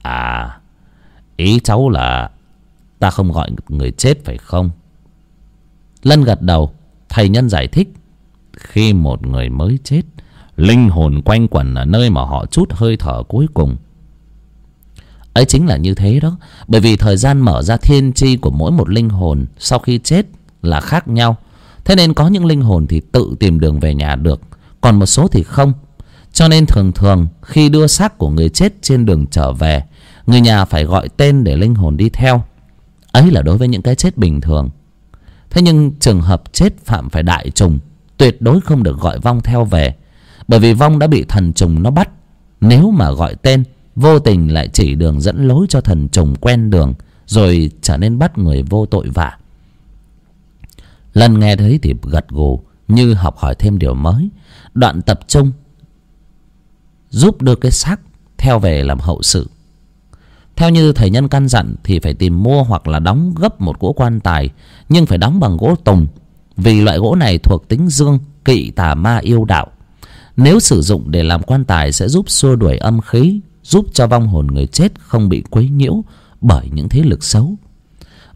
À ý cháu là ta không gọi người chết phải không? Lân gật đầu. Thầy nhân giải thích, khi một người mới chết, linh hồn quanh quẩn ở nơi mà họ chút hơi thở cuối cùng. Ấy chính là như thế đó, bởi vì thời gian mở ra thiên tri của mỗi một linh hồn sau khi chết là khác nhau. Thế nên có những linh hồn thì tự tìm đường về nhà được, còn một số thì không. Cho nên thường thường, khi đưa xác của người chết trên đường trở về, người nhà phải gọi tên để linh hồn đi theo. Ấy là đối với những cái chết bình thường thế nhưng trường hợp chết phạm phải đại trùng, tuyệt đối không được gọi vong theo về. Bởi vì vong đã bị thần trùng nó bắt. Nếu mà gọi tên, vô tình lại chỉ đường dẫn lối cho thần trùng quen đường, rồi trở nên bắt người vô tội vạ. Lần nghe thấy thì gật gù, như học hỏi thêm điều mới. Đoạn tập trung giúp đưa cái xác theo về làm hậu sự theo như thầy nhân căn dặn thì phải tìm mua hoặc là đóng gấp một gỗ quan tài, nhưng phải đóng bằng gỗ tùng, vì loại gỗ này thuộc tính dương, kỵ tà ma yêu đạo. Nếu sử dụng để làm quan tài sẽ giúp xua đuổi âm khí, giúp cho vong hồn người chết không bị quấy nhiễu bởi những thế lực xấu.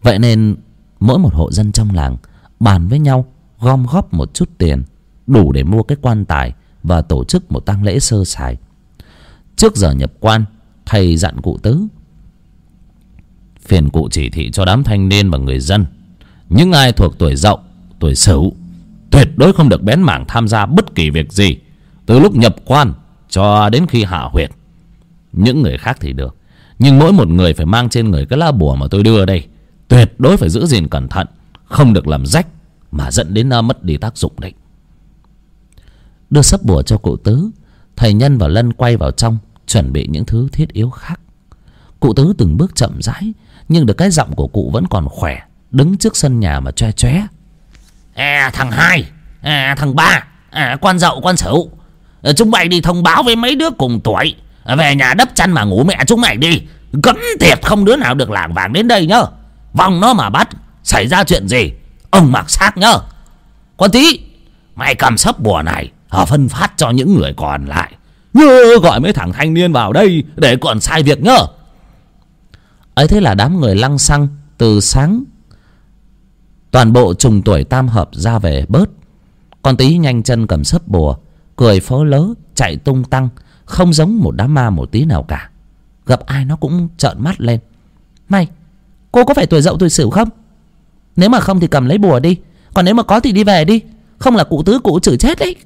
Vậy nên mỗi một hộ dân trong làng bàn với nhau, gom góp một chút tiền, đủ để mua cái quan tài và tổ chức một tang lễ sơ sài. Trước giờ nhập quan, thầy dặn cụ tứ phiền cụ chỉ thị cho đám thanh niên và người dân. Những ai thuộc tuổi dậu, tuổi sửu, tuyệt đối không được bén mảng tham gia bất kỳ việc gì, từ lúc nhập quan cho đến khi hạ huyệt. Những người khác thì được, nhưng mỗi một người phải mang trên người cái lá bùa mà tôi đưa đây. Tuyệt đối phải giữ gìn cẩn thận, không được làm rách mà dẫn đến mất đi tác dụng đấy. Đưa sấp bùa cho cụ tứ, thầy nhân và lân quay vào trong, chuẩn bị những thứ thiết yếu khác. Cụ tứ từng bước chậm rãi nhưng được cái giọng của cụ vẫn còn khỏe đứng trước sân nhà mà choe choé. À, thằng hai à, thằng ba à, quan dậu quan sửu. Ờ, chúng mày đi thông báo với mấy đứa cùng tuổi. Ờ, về nhà đắp chăn mà ngủ mẹ chúng mày đi. Cấm tiệt không đứa nào được lảng vàng đến đây nhá. Vòng nó mà bắt Xảy ra chuyện gì Ông mặc xác nhá. Con tí Mày cầm sấp bùa này họ phân phát cho những người còn lại. Nhớ gọi mấy thằng thanh niên vào đây Để còn sai việc nhá ấy thế là đám người lăng xăng từ sáng toàn bộ trùng tuổi tam hợp ra về bớt. Con tí nhanh chân cầm sấp bùa, cười phớ lớ, chạy tung tăng, không giống một đám ma một tí nào cả. Gặp ai nó cũng trợn mắt lên. Này, cô có phải tuổi dậu tuổi sửu không? Nếu mà không thì cầm lấy bùa đi, còn nếu mà có thì đi về đi. Không là cụ tứ cụ chửi chết đấy.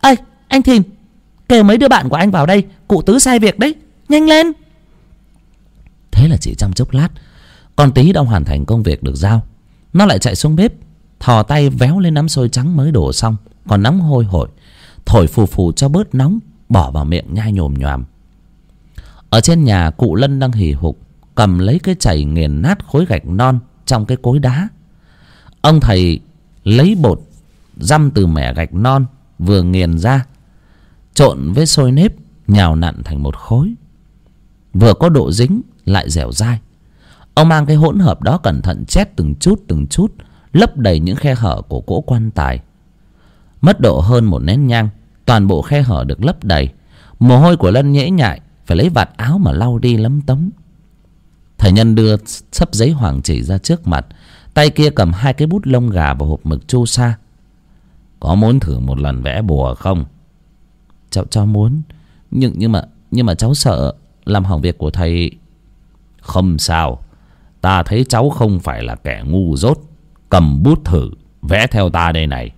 Ây anh thìn, kêu mấy đứa bạn của anh vào đây, cụ tứ sai việc đấy. Nhanh lên thế là chỉ trong chốc lát, con tí đã hoàn thành công việc được giao. Nó lại chạy xuống bếp, thò tay véo lên nắm sôi trắng mới đổ xong. Còn nóng hôi hổi, thổi phù phù cho bớt nóng, bỏ vào miệng nhai nhồm nhoàm ở trên nhà, cụ lân đang hì hục, cầm lấy cái chày nghiền nát khối gạch non trong cái cối đá. Ông thầy lấy bột răm từ mẻ gạch non, vừa nghiền ra, trộn với sôi nếp, nhào nặn thành một khối. Vừa có độ dính lại dẻo dai. Ông mang cái hỗn hợp đó cẩn thận chét từng chút từng chút, lấp đầy những khe hở của cỗ quan tài. Mất độ hơn một nén nhang, toàn bộ khe hở được lấp đầy. Mồ hôi của lân nhễ nhại, phải lấy vạt áo mà lau đi lấm tấm. Thầy nhân đưa sấp giấy hoàng chỉ ra trước mặt, tay kia cầm hai cái bút lông gà và hộp mực chu sa. Có muốn thử một lần vẽ bùa không? Cháu cháu muốn, nhưng nhưng mà nhưng mà cháu sợ làm hỏng việc của thầy không sao. Ta thấy cháu không phải là kẻ ngu dốt. Cầm bút thử, vẽ theo ta đây này.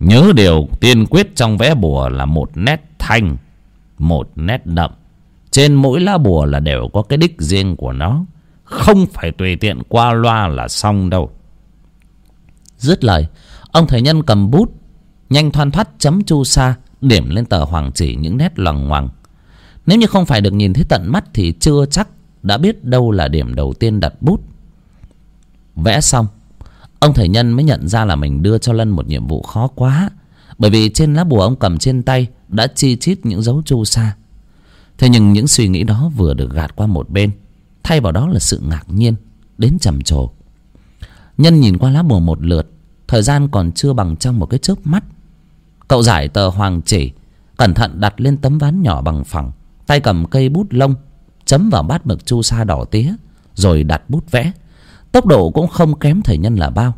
Nhớ điều, tiên quyết trong vẽ bùa là một nét thanh, một nét đậm. Trên mỗi lá bùa là đều có cái đích riêng của nó. Không phải tùy tiện qua loa là xong đâu. Dứt lời, ông thầy nhân cầm bút, nhanh thoăn thoắt chấm chu sa, điểm lên tờ hoàng chỉ những nét loằng ngoằng. Nếu như không phải được nhìn thấy tận mắt thì chưa chắc đã biết đâu là điểm đầu tiên đặt bút. Vẽ xong, ông thầy nhân mới nhận ra là mình đưa cho lân một nhiệm vụ khó quá. Bởi vì trên lá bùa ông cầm trên tay đã chi chít những dấu chu sa. Thế nhưng những suy nghĩ đó vừa được gạt qua một bên, thay vào đó là sự ngạc nhiên, đến trầm trồ. Nhân nhìn qua lá bùa một lượt, thời gian còn chưa bằng trong một cái chớp mắt. Cậu giải tờ hoàng chỉ, cẩn thận đặt lên tấm ván nhỏ bằng phẳng, tay cầm cây bút lông chấm vào bát mực chu sa đỏ tía, rồi đặt bút vẽ. Tốc độ cũng không kém thầy nhân là bao.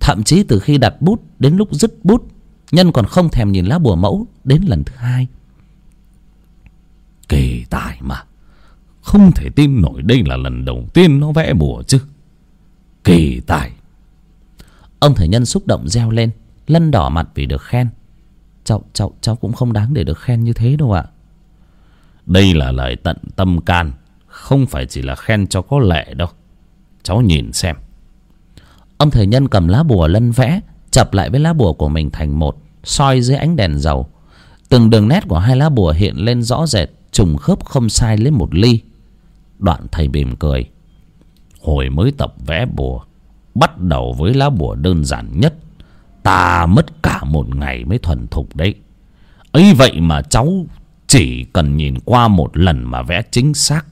Thậm chí từ khi đặt bút đến lúc dứt bút, nhân còn không thèm nhìn lá bùa mẫu đến lần thứ hai. Kỳ tài mà. Không thể tin nổi đây là lần đầu tiên nó vẽ bùa chứ. Kỳ tài. Ông thầy nhân xúc động reo lên lân đỏ mặt vì được khen. Cháu cháu cháu cũng không đáng để được khen như thế đâu ạ đây là lời tận tâm can, không phải chỉ là khen cho có lệ đâu. Cháu nhìn xem. Ông thầy nhân cầm lá bùa lân vẽ, chập lại với lá bùa của mình thành một, soi dưới ánh đèn dầu. Từng đường nét của hai lá bùa hiện lên rõ rệt, trùng khớp không sai lấy một ly. Đoạn thầy bìm cười. Hồi mới tập vẽ bùa, bắt đầu với lá bùa đơn giản nhất. Ta mất cả một ngày mới thuần thục đấy. Ấy vậy mà cháu chỉ cần nhìn qua một lần mà vẽ chính xác,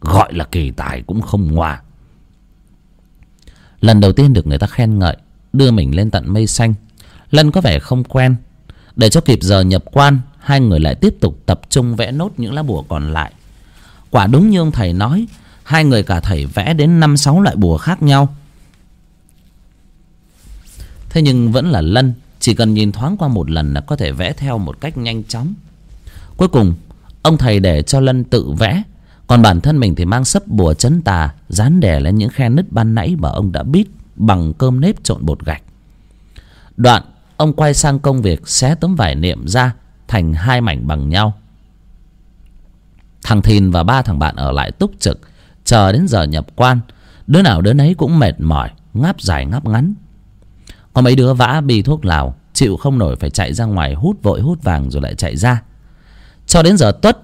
gọi là kỳ tài cũng không ngoa. Lần đầu tiên được người ta khen ngợi, đưa mình lên tận mây xanh. Lân có vẻ không quen. Để cho kịp giờ nhập quan, hai người lại tiếp tục tập trung vẽ nốt những lá bùa còn lại. Quả đúng như ông thầy nói, hai người cả thầy vẽ đến năm sáu loại bùa khác nhau. Thế nhưng vẫn là lân, chỉ cần nhìn thoáng qua một lần là có thể vẽ theo một cách nhanh chóng cuối cùng, ông thầy để cho lân tự vẽ. Còn bản thân mình thì mang sấp bùa chấn tà, dán đè lên những khe nứt ban nãy mà ông đã bít bằng cơm nếp trộn bột gạch. Đoạn, ông quay sang công việc xé tấm vải niệm ra thành hai mảnh bằng nhau. Thằng thìn và ba thằng bạn ở lại túc trực, chờ đến giờ nhập quan. Đứa nào đứa nấy cũng mệt mỏi, ngáp dài ngáp ngắn. Có mấy đứa vã bi thuốc lào, chịu không nổi phải chạy ra ngoài hút vội hút vàng rồi lại chạy ra cho đến giờ tuất,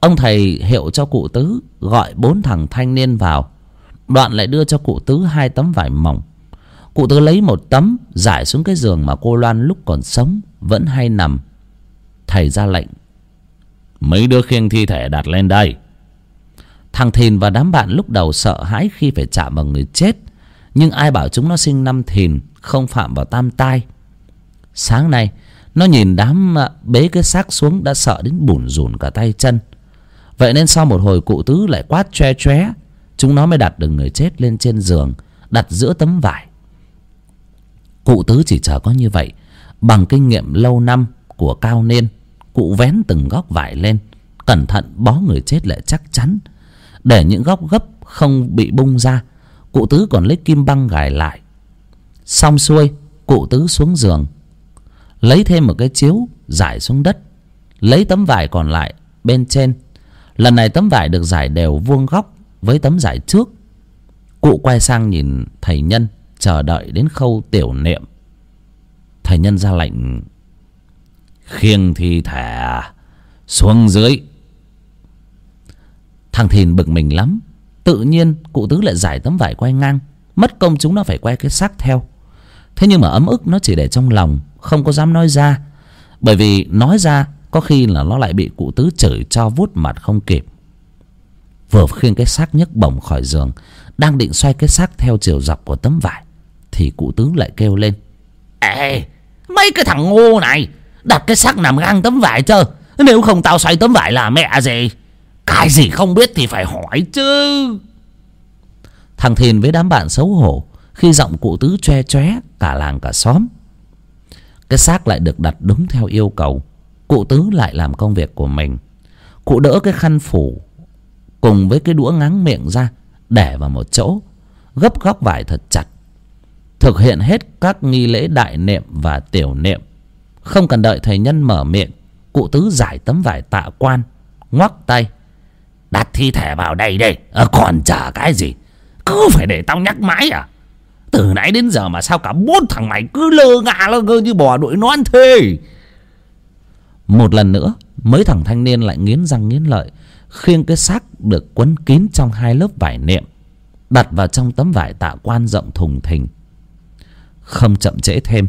ông thầy hiệu cho cụ tứ gọi bốn thằng thanh niên vào. Đoạn lại đưa cho cụ tứ hai tấm vải mỏng. Cụ tứ lấy một tấm giải xuống cái giường mà cô loan lúc còn sống vẫn hay nằm. Thầy ra lệnh, mấy đứa khiêng thi thể đặt lên đây. Thằng thìn và đám bạn lúc đầu sợ hãi khi phải chạm vào người chết, nhưng ai bảo chúng nó sinh năm thìn, không phạm vào tam tai. Sáng nay nó nhìn đám à, bế cái xác xuống đã sợ đến bủn rủn cả tay chân. Vậy nên sau một hồi cụ tứ lại quát choe choé, chúng nó mới đặt được người chết lên trên giường, đặt giữa tấm vải. Cụ tứ chỉ chờ có như vậy, bằng kinh nghiệm lâu năm của cao niên, cụ vén từng góc vải lên, cẩn thận bó người chết lại chắc chắn. Để những góc gấp không bị bung ra, cụ tứ còn lấy kim băng gài lại. Xong xuôi, cụ tứ xuống giường lấy thêm một cái chiếu giải xuống đất. Lấy tấm vải còn lại bên trên. Lần này tấm vải được giải đều vuông góc với tấm giải trước. Cụ quay sang nhìn thầy nhân, chờ đợi đến khâu tiểu niệm. Thầy nhân ra lệnh, khiêng thi thể xuống dưới. Thằng thìn bực mình lắm. Tự nhiên cụ tứ lại giải tấm vải quay ngang. Mất công chúng nó phải quay cái xác theo. Thế nhưng mà ấm ức nó chỉ để trong lòng không có dám nói ra. Bởi vì nói ra có khi là nó lại bị cụ tứ chửi cho vút mặt không kịp. Vừa khiêng cái xác nhấc bổng khỏi giường, đang định xoay cái xác theo chiều dọc của tấm vải, thì cụ tứ lại kêu lên. Ê, mấy cái thằng ngu này, đặt cái xác nằm ngang tấm vải chứ nếu không tao xoay tấm vải là mẹ gì? Cái gì không biết thì phải hỏi chứ. Thằng thìn với đám bạn xấu hổ, khi giọng cụ tứ choe choé cả làng cả xóm cái xác lại được đặt đúng theo yêu cầu. Cụ tứ lại làm công việc của mình. Cụ đỡ cái khăn phủ cùng với cái đũa ngáng miệng ra để vào một chỗ gấp góc vải thật chặt. Thực hiện hết các nghi lễ đại niệm và tiểu niệm. Không cần đợi thầy nhân mở miệng cụ tứ giải tấm vải tạ quan ngoắc tay. Đặt thi thể vào đây đây à, ờ, còn chờ cái gì? Cứ phải để tao nhắc mãi à? Từ nãy đến giờ mà sao cả bốn thằng mày cứ lơ ngả lơ ngơ như bò đuổi non thế? Một lần nữa, mấy thằng thanh niên lại nghiến răng nghiến lợi, khiêng cái xác được quấn kín trong hai lớp vải niệm đặt vào trong tấm vải tạ quan rộng thùng thình. Không chậm trễ thêm,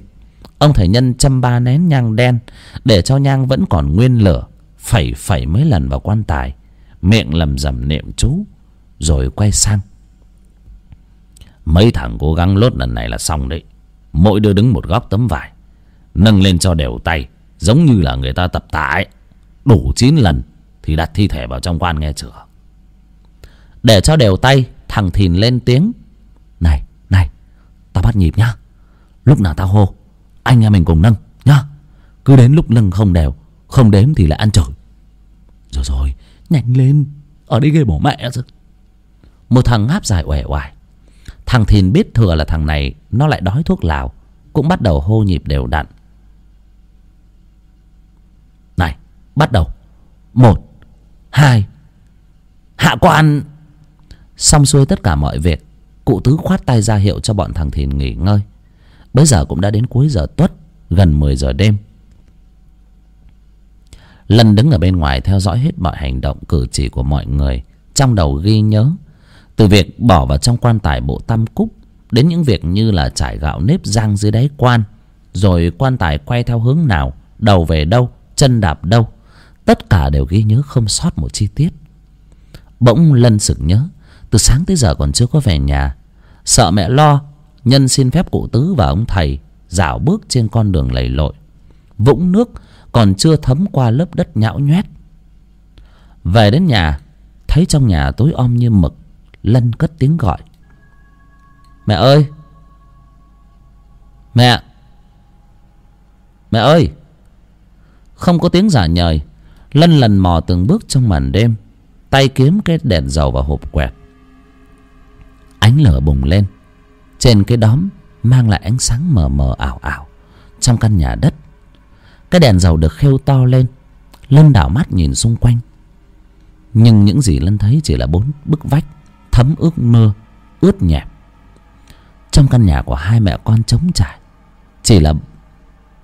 ông thầy nhân châm ba nén nhang đen, để cho nhang vẫn còn nguyên lửa, phẩy phẩy mấy lần vào quan tài, miệng lầm rầm niệm chú, rồi quay sang mấy thằng cố gắng lốt lần này là xong đấy. Mỗi đứa đứng một góc tấm vải, nâng lên cho đều tay, giống như là người ta tập tạ ấy. Đủ chín lần thì đặt thi thể vào trong quan nghe chửa. Để cho đều tay, thằng thìn lên tiếng, này này, tao bắt nhịp nhá. Lúc nào tao hô, anh em mình cùng nâng nhá. Cứ đến lúc nâng không đều, không đếm thì lại ăn chửi. Rồi rồi, nhanh lên, ở đây ghê bỏ mẹ rồi một thằng ngáp dài uể oải thằng thìn biết thừa là thằng này, nó lại đói thuốc lào, cũng bắt đầu hô nhịp đều đặn. Này, bắt đầu. Một, hai, hạ quan. Xong xuôi tất cả mọi việc, cụ tứ khoát tay ra hiệu cho bọn thằng thìn nghỉ ngơi. Bây giờ cũng đã đến cuối giờ tuất, gần mười giờ đêm. Lân đứng ở bên ngoài theo dõi hết mọi hành động cử chỉ của mọi người, trong đầu ghi nhớ từ việc bỏ vào trong quan tài bộ tam cúc đến những việc như là trải gạo nếp rang dưới đáy quan, rồi quan tài quay theo hướng nào, đầu về đâu, chân đạp đâu, tất cả đều ghi nhớ không sót một chi tiết. Bỗng lân sực nhớ, từ sáng tới giờ còn chưa có về nhà, sợ mẹ lo, nhân xin phép cụ tứ và ông thầy dạo bước trên con đường lầy lội, vũng nước còn chưa thấm qua lớp đất nhão nhoét. Về đến nhà, thấy trong nhà tối om như mực lân cất tiếng gọi. Mẹ ơi! Mẹ! Mẹ ơi! Không có tiếng giả nhời, lân lần mò từng bước trong màn đêm, tay kiếm cái đèn dầu vào hộp quẹt. Ánh lửa bùng lên, trên cái đóm mang lại ánh sáng mờ mờ ảo ảo trong căn nhà đất. Cái đèn dầu được khêu to lên, lân đảo mắt nhìn xung quanh. Nhưng những gì lân thấy chỉ là bốn bức vách thấm ướt mưa ướt nhẹp. Trong căn nhà của hai mẹ con trống trải, chỉ là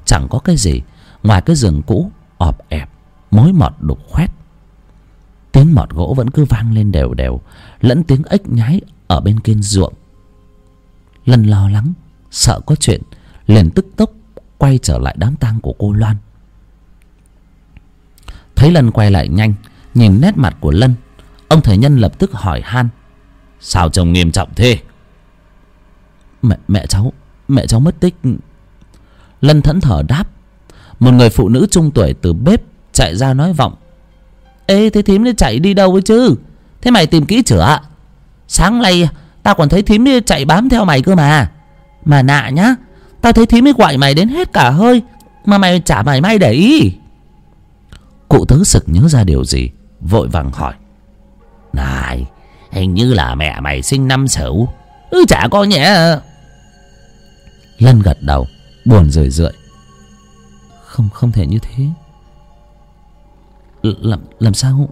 chẳng có cái gì ngoài cái giường cũ, ọp ẹp, mối mọt đục khoét. Tiếng mọt gỗ vẫn cứ vang lên đều đều, lẫn tiếng ếch nhái ở bên kia ruộng. Lân lo lắng, sợ có chuyện, liền tức tốc quay trở lại đám tang của cô loan. Thấy lân quay lại nhanh, nhìn nét mặt của lân, ông thầy nhân lập tức hỏi han sao trông nghiêm trọng thế? Mẹ mẹ cháu mẹ cháu mất tích. Lân thẫn thờ đáp. Một người phụ nữ trung tuổi từ bếp chạy ra nói vọng. Ê thế thím đi chạy đi đâu ấy chứ? Thế mày tìm kỹ chữa sáng nay tao còn thấy thím đi chạy bám theo mày cơ mà. Mà nạ nhá tao thấy thím đi gọi mày đến hết cả hơi, mà mày chả mày may để ý. Cụ tứ sực nhớ ra điều gì, vội vàng hỏi. Này hình như là mẹ mày sinh năm sửu. Ừ chả có nhẹ lân gật đầu, buồn rười rượi. Không không thể như thế. L, làm làm sao?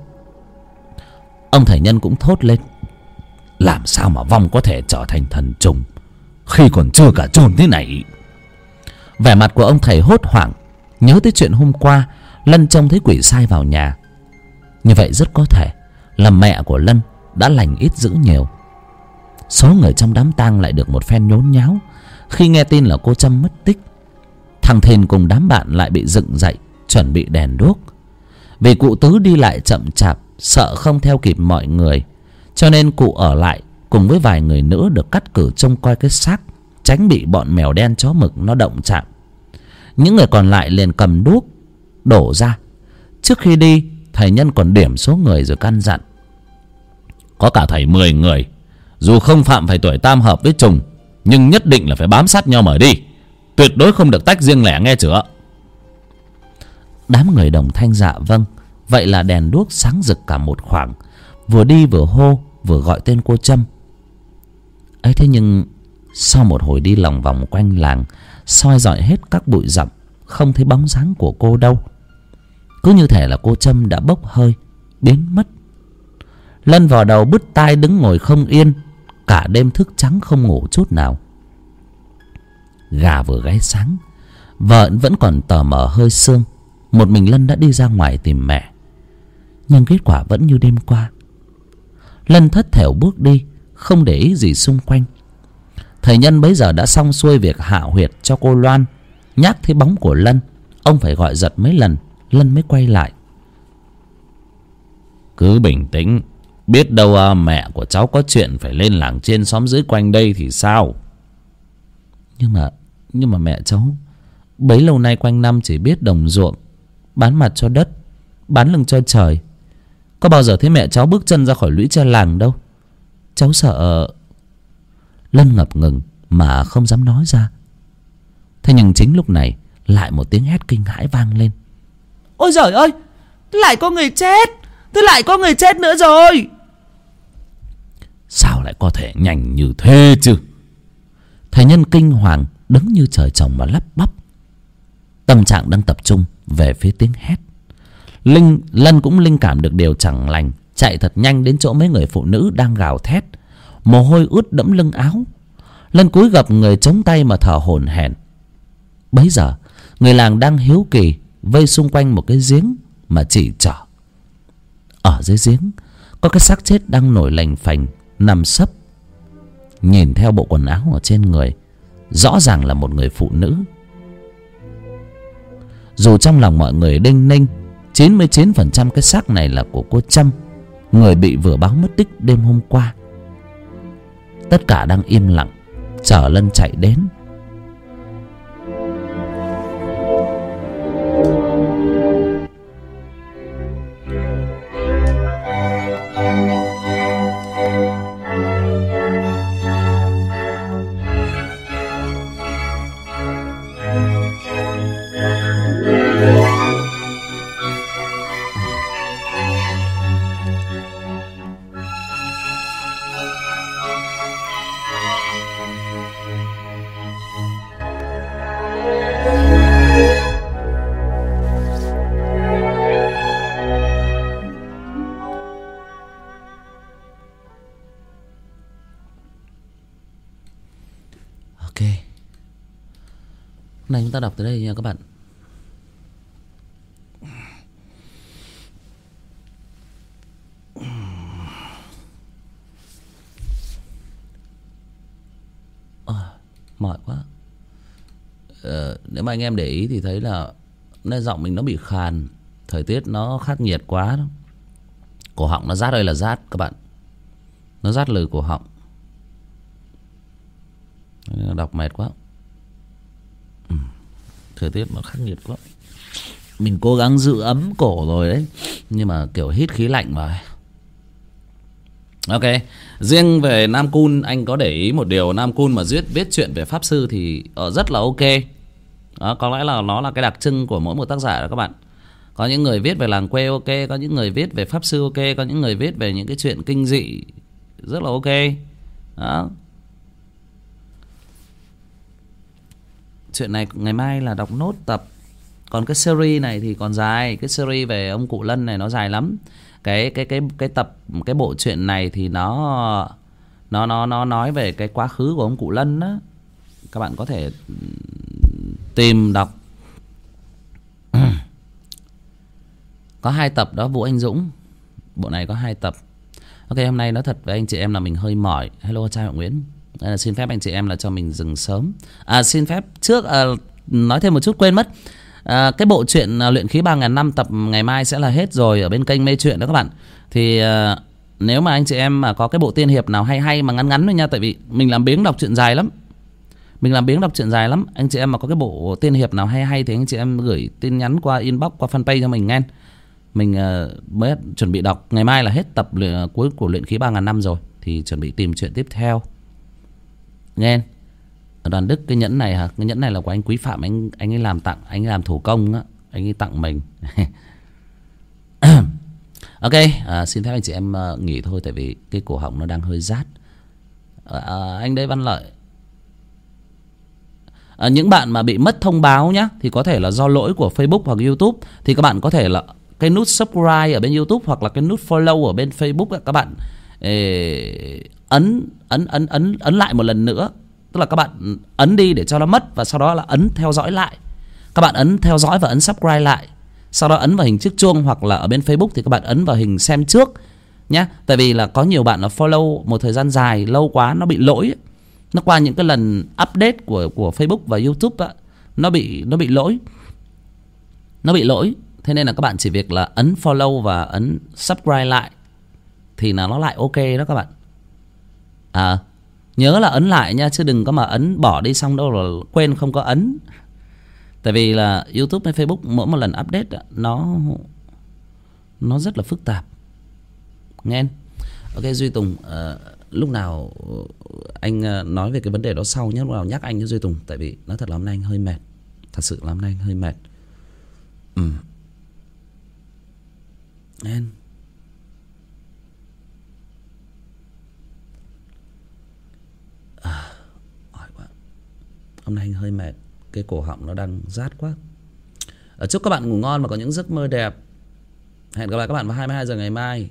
Ông thầy nhân cũng thốt lên. Làm sao mà vong có thể trở thành thần trùng khi còn chưa cả chôn thế này? Vẻ mặt của ông thầy hốt hoảng. Nhớ tới chuyện hôm qua, lân trông thấy quỷ sai vào nhà. Như vậy rất có thể là mẹ của lân đã lành ít dữ nhiều. Số người trong đám tang lại được một phen nhốn nháo. Khi nghe tin là cô trâm mất tích, thằng thìn cùng đám bạn lại bị dựng dậy, chuẩn bị đèn đuốc. Vì cụ tứ đi lại chậm chạp, sợ không theo kịp mọi người, cho nên cụ ở lại cùng với vài người nữa được cắt cử trông coi cái xác, tránh bị bọn mèo đen chó mực nó động chạm. Những người còn lại liền cầm đuốc, đổ ra. Trước khi đi, thầy nhân còn điểm số người rồi căn dặn có cả thầy mười người. Dù không phạm phải tuổi tam hợp với trùng, nhưng nhất định là phải bám sát nhau mở đi. Tuyệt đối không được tách riêng lẻ nghe chưa đám người đồng thanh dạ vâng. Vậy là đèn đuốc sáng rực cả một khoảng. Vừa đi vừa hô, vừa gọi tên cô trâm. Ấy thế nhưng, sau một hồi đi lòng vòng quanh làng, soi dọi hết các bụi rậm, không thấy bóng dáng của cô đâu. Cứ như thể là cô trâm đã bốc hơi, biến mất lân vào đầu bứt tai đứng ngồi không yên, cả đêm thức trắng không ngủ chút nào. Gà vừa gáy sáng vợ vẫn còn tò mò hơi sương. Một mình lân đã đi ra ngoài tìm mẹ. Nhưng kết quả vẫn như đêm qua. Lân thất thểu bước đi, không để ý gì xung quanh. Thầy nhân bấy giờ đã xong xuôi việc hạ huyệt cho cô loan. Nhắc thấy bóng của lân, ông phải gọi giật mấy lần, lân mới quay lại. Cứ bình tĩnh biết đâu à, mẹ của cháu có chuyện phải lên làng trên xóm dưới quanh đây thì sao? Nhưng mà nhưng mà mẹ cháu bấy lâu nay quanh năm chỉ biết đồng ruộng bán mặt cho đất bán lưng cho trời. Có bao giờ thấy mẹ cháu bước chân ra khỏi lũy tre làng đâu? Cháu sợ ờ, lân ngập ngừng mà không dám nói ra. Thế nhưng chính lúc này lại một tiếng hét kinh hãi vang lên. Ôi giời ơi lại có người chết thế lại có người chết nữa rồi sao lại có thể nhanh như thế chứ? Thầy nhân kinh hoàng đứng như trời trồng mà lắp bắp. Tâm trạng đang tập trung về phía tiếng hét. Linh, lân cũng linh cảm được điều chẳng lành, chạy thật nhanh đến chỗ mấy người phụ nữ đang gào thét. Mồ hôi ướt đẫm lưng áo. Lân cúi gập người chống tay mà thở hổn hển. Bấy giờ, người làng đang hiếu kỳ vây xung quanh một cái giếng mà chỉ trỏ. Ở dưới giếng, có cái xác chết đang nổi lành phành nằm sấp, nhìn theo bộ quần áo ở trên người, rõ ràng là một người phụ nữ. Dù trong lòng mọi người đinh ninh, chín mươi chín phần trăm cái xác này là của cô trâm, người bị vừa báo mất tích đêm hôm qua. Tất cả đang im lặng, chờ lân chạy đến. Này nay chúng ta đọc tới đây nha các bạn. À, mỏi quá. Ờ, nếu mà anh em để ý thì thấy là nơi giọng mình nó bị khàn thời tiết nó khắc nghiệt quá đó. cổ họng nó rát ơi là rát các bạn. Nó rát lời cổ họng. Đọc mệt quá ừ. thời tiết nó khắc nghiệt quá. Mình cố gắng giữ ấm cổ rồi đấy. Nhưng mà kiểu hít khí lạnh vào ok. Riêng về nam cun anh có để ý một điều. Nam cun mà viết viết chuyện về pháp sư thì ờ, rất là ok. Đó, có lẽ là nó là cái đặc trưng của mỗi một tác giả đó các bạn. Có những người viết về làng quê ok có những người viết về pháp sư ok có những người viết về những cái chuyện kinh dị rất là ok. Đó. Chuyện này ngày mai là đọc nốt tập. Còn cái series này thì còn dài. Cái series về ông cụ lân này nó dài lắm. Cái cái cái cái tập, cái bộ truyện này thì nó nó nó nó nói về cái quá khứ của ông cụ lân đó các bạn có thể tìm đọc. (clears throat) Có hai tập đó, vũ anh dũng. Bộ này có hai tập. Ok, hôm nay nói thật với anh chị em là mình hơi mỏi. Hello trai hoàng nguyễn à, xin phép anh chị em là cho mình dừng sớm. À xin phép trước à, nói thêm một chút quên mất. À, cái bộ truyện à, luyện khí ba ngàn năm tập ngày mai sẽ là hết rồi ở bên kênh mê truyện đó các bạn. Thì à, nếu mà anh chị em mà có cái bộ tiên hiệp nào hay hay mà ngắn ngắn thôi nha tại vì mình làm biếng đọc truyện dài lắm. Mình làm biếng đọc truyện dài lắm. Anh chị em mà có cái bộ tiên hiệp nào hay hay thì anh chị em gửi tin nhắn qua inbox qua fanpage cho mình nghe. Mình uh, mới chuẩn bị đọc. Ngày mai là hết tập luyện, à, cuối của luyện khí ba ngàn năm rồi. Thì chuẩn bị tìm chuyện tiếp theo nghe đoàn đức cái nhẫn này hả? Cái nhẫn này là của anh quý phạm anh anh ấy làm tặng anh ấy làm thủ công á. Anh ấy tặng mình. (coughs) Ok à, xin phép anh chị em ờ, nghỉ thôi tại vì cái cổ họng nó đang hơi rát. À, à, anh đây văn lợi. À, những bạn mà bị mất thông báo nhá thì có thể là do lỗi của facebook hoặc youtube thì các bạn có thể là cái nút subscribe ở bên youtube hoặc là cái nút follow ở bên facebook các bạn. Ê, ấn ấn ấn ấn ấn lại một lần nữa. Tức là các bạn ấn đi để cho nó mất và sau đó là ấn theo dõi lại. Các bạn ấn theo dõi và ấn subscribe lại. Sau đó ấn vào hình chiếc chuông hoặc là ở bên facebook thì các bạn ấn vào hình xem trước nhé. Tại vì là có nhiều bạn là follow một thời gian dài, lâu quá nó bị lỗi nó qua những cái lần update của của facebook và youtube á, nó bị nó bị lỗi. Nó bị lỗi. Thế nên là các bạn chỉ việc là ấn follow và ấn subscribe lại thì là nó lại ok đó các bạn à nhớ là ấn lại nha chứ đừng có mà ấn bỏ đi xong đâu là quên không có ấn. Tại vì là youtube hay facebook mỗi một lần update nó nó rất là phức tạp. Nghe ok duy tùng à, lúc nào anh ờ, nói về cái vấn đề đó sau nhé lúc nào nhắc anh với duy tùng. Tại vì nói thật là hôm nay anh hơi mệt. Thật sự là hôm nay anh hơi mệt. Ừ. Nghe hôm nay anh hơi mệt, cái cổ họng nó đang rát quá. Ở chúc các bạn ngủ ngon và có những giấc mơ đẹp. Hẹn gặp lại các bạn vào 22 giờ ngày mai.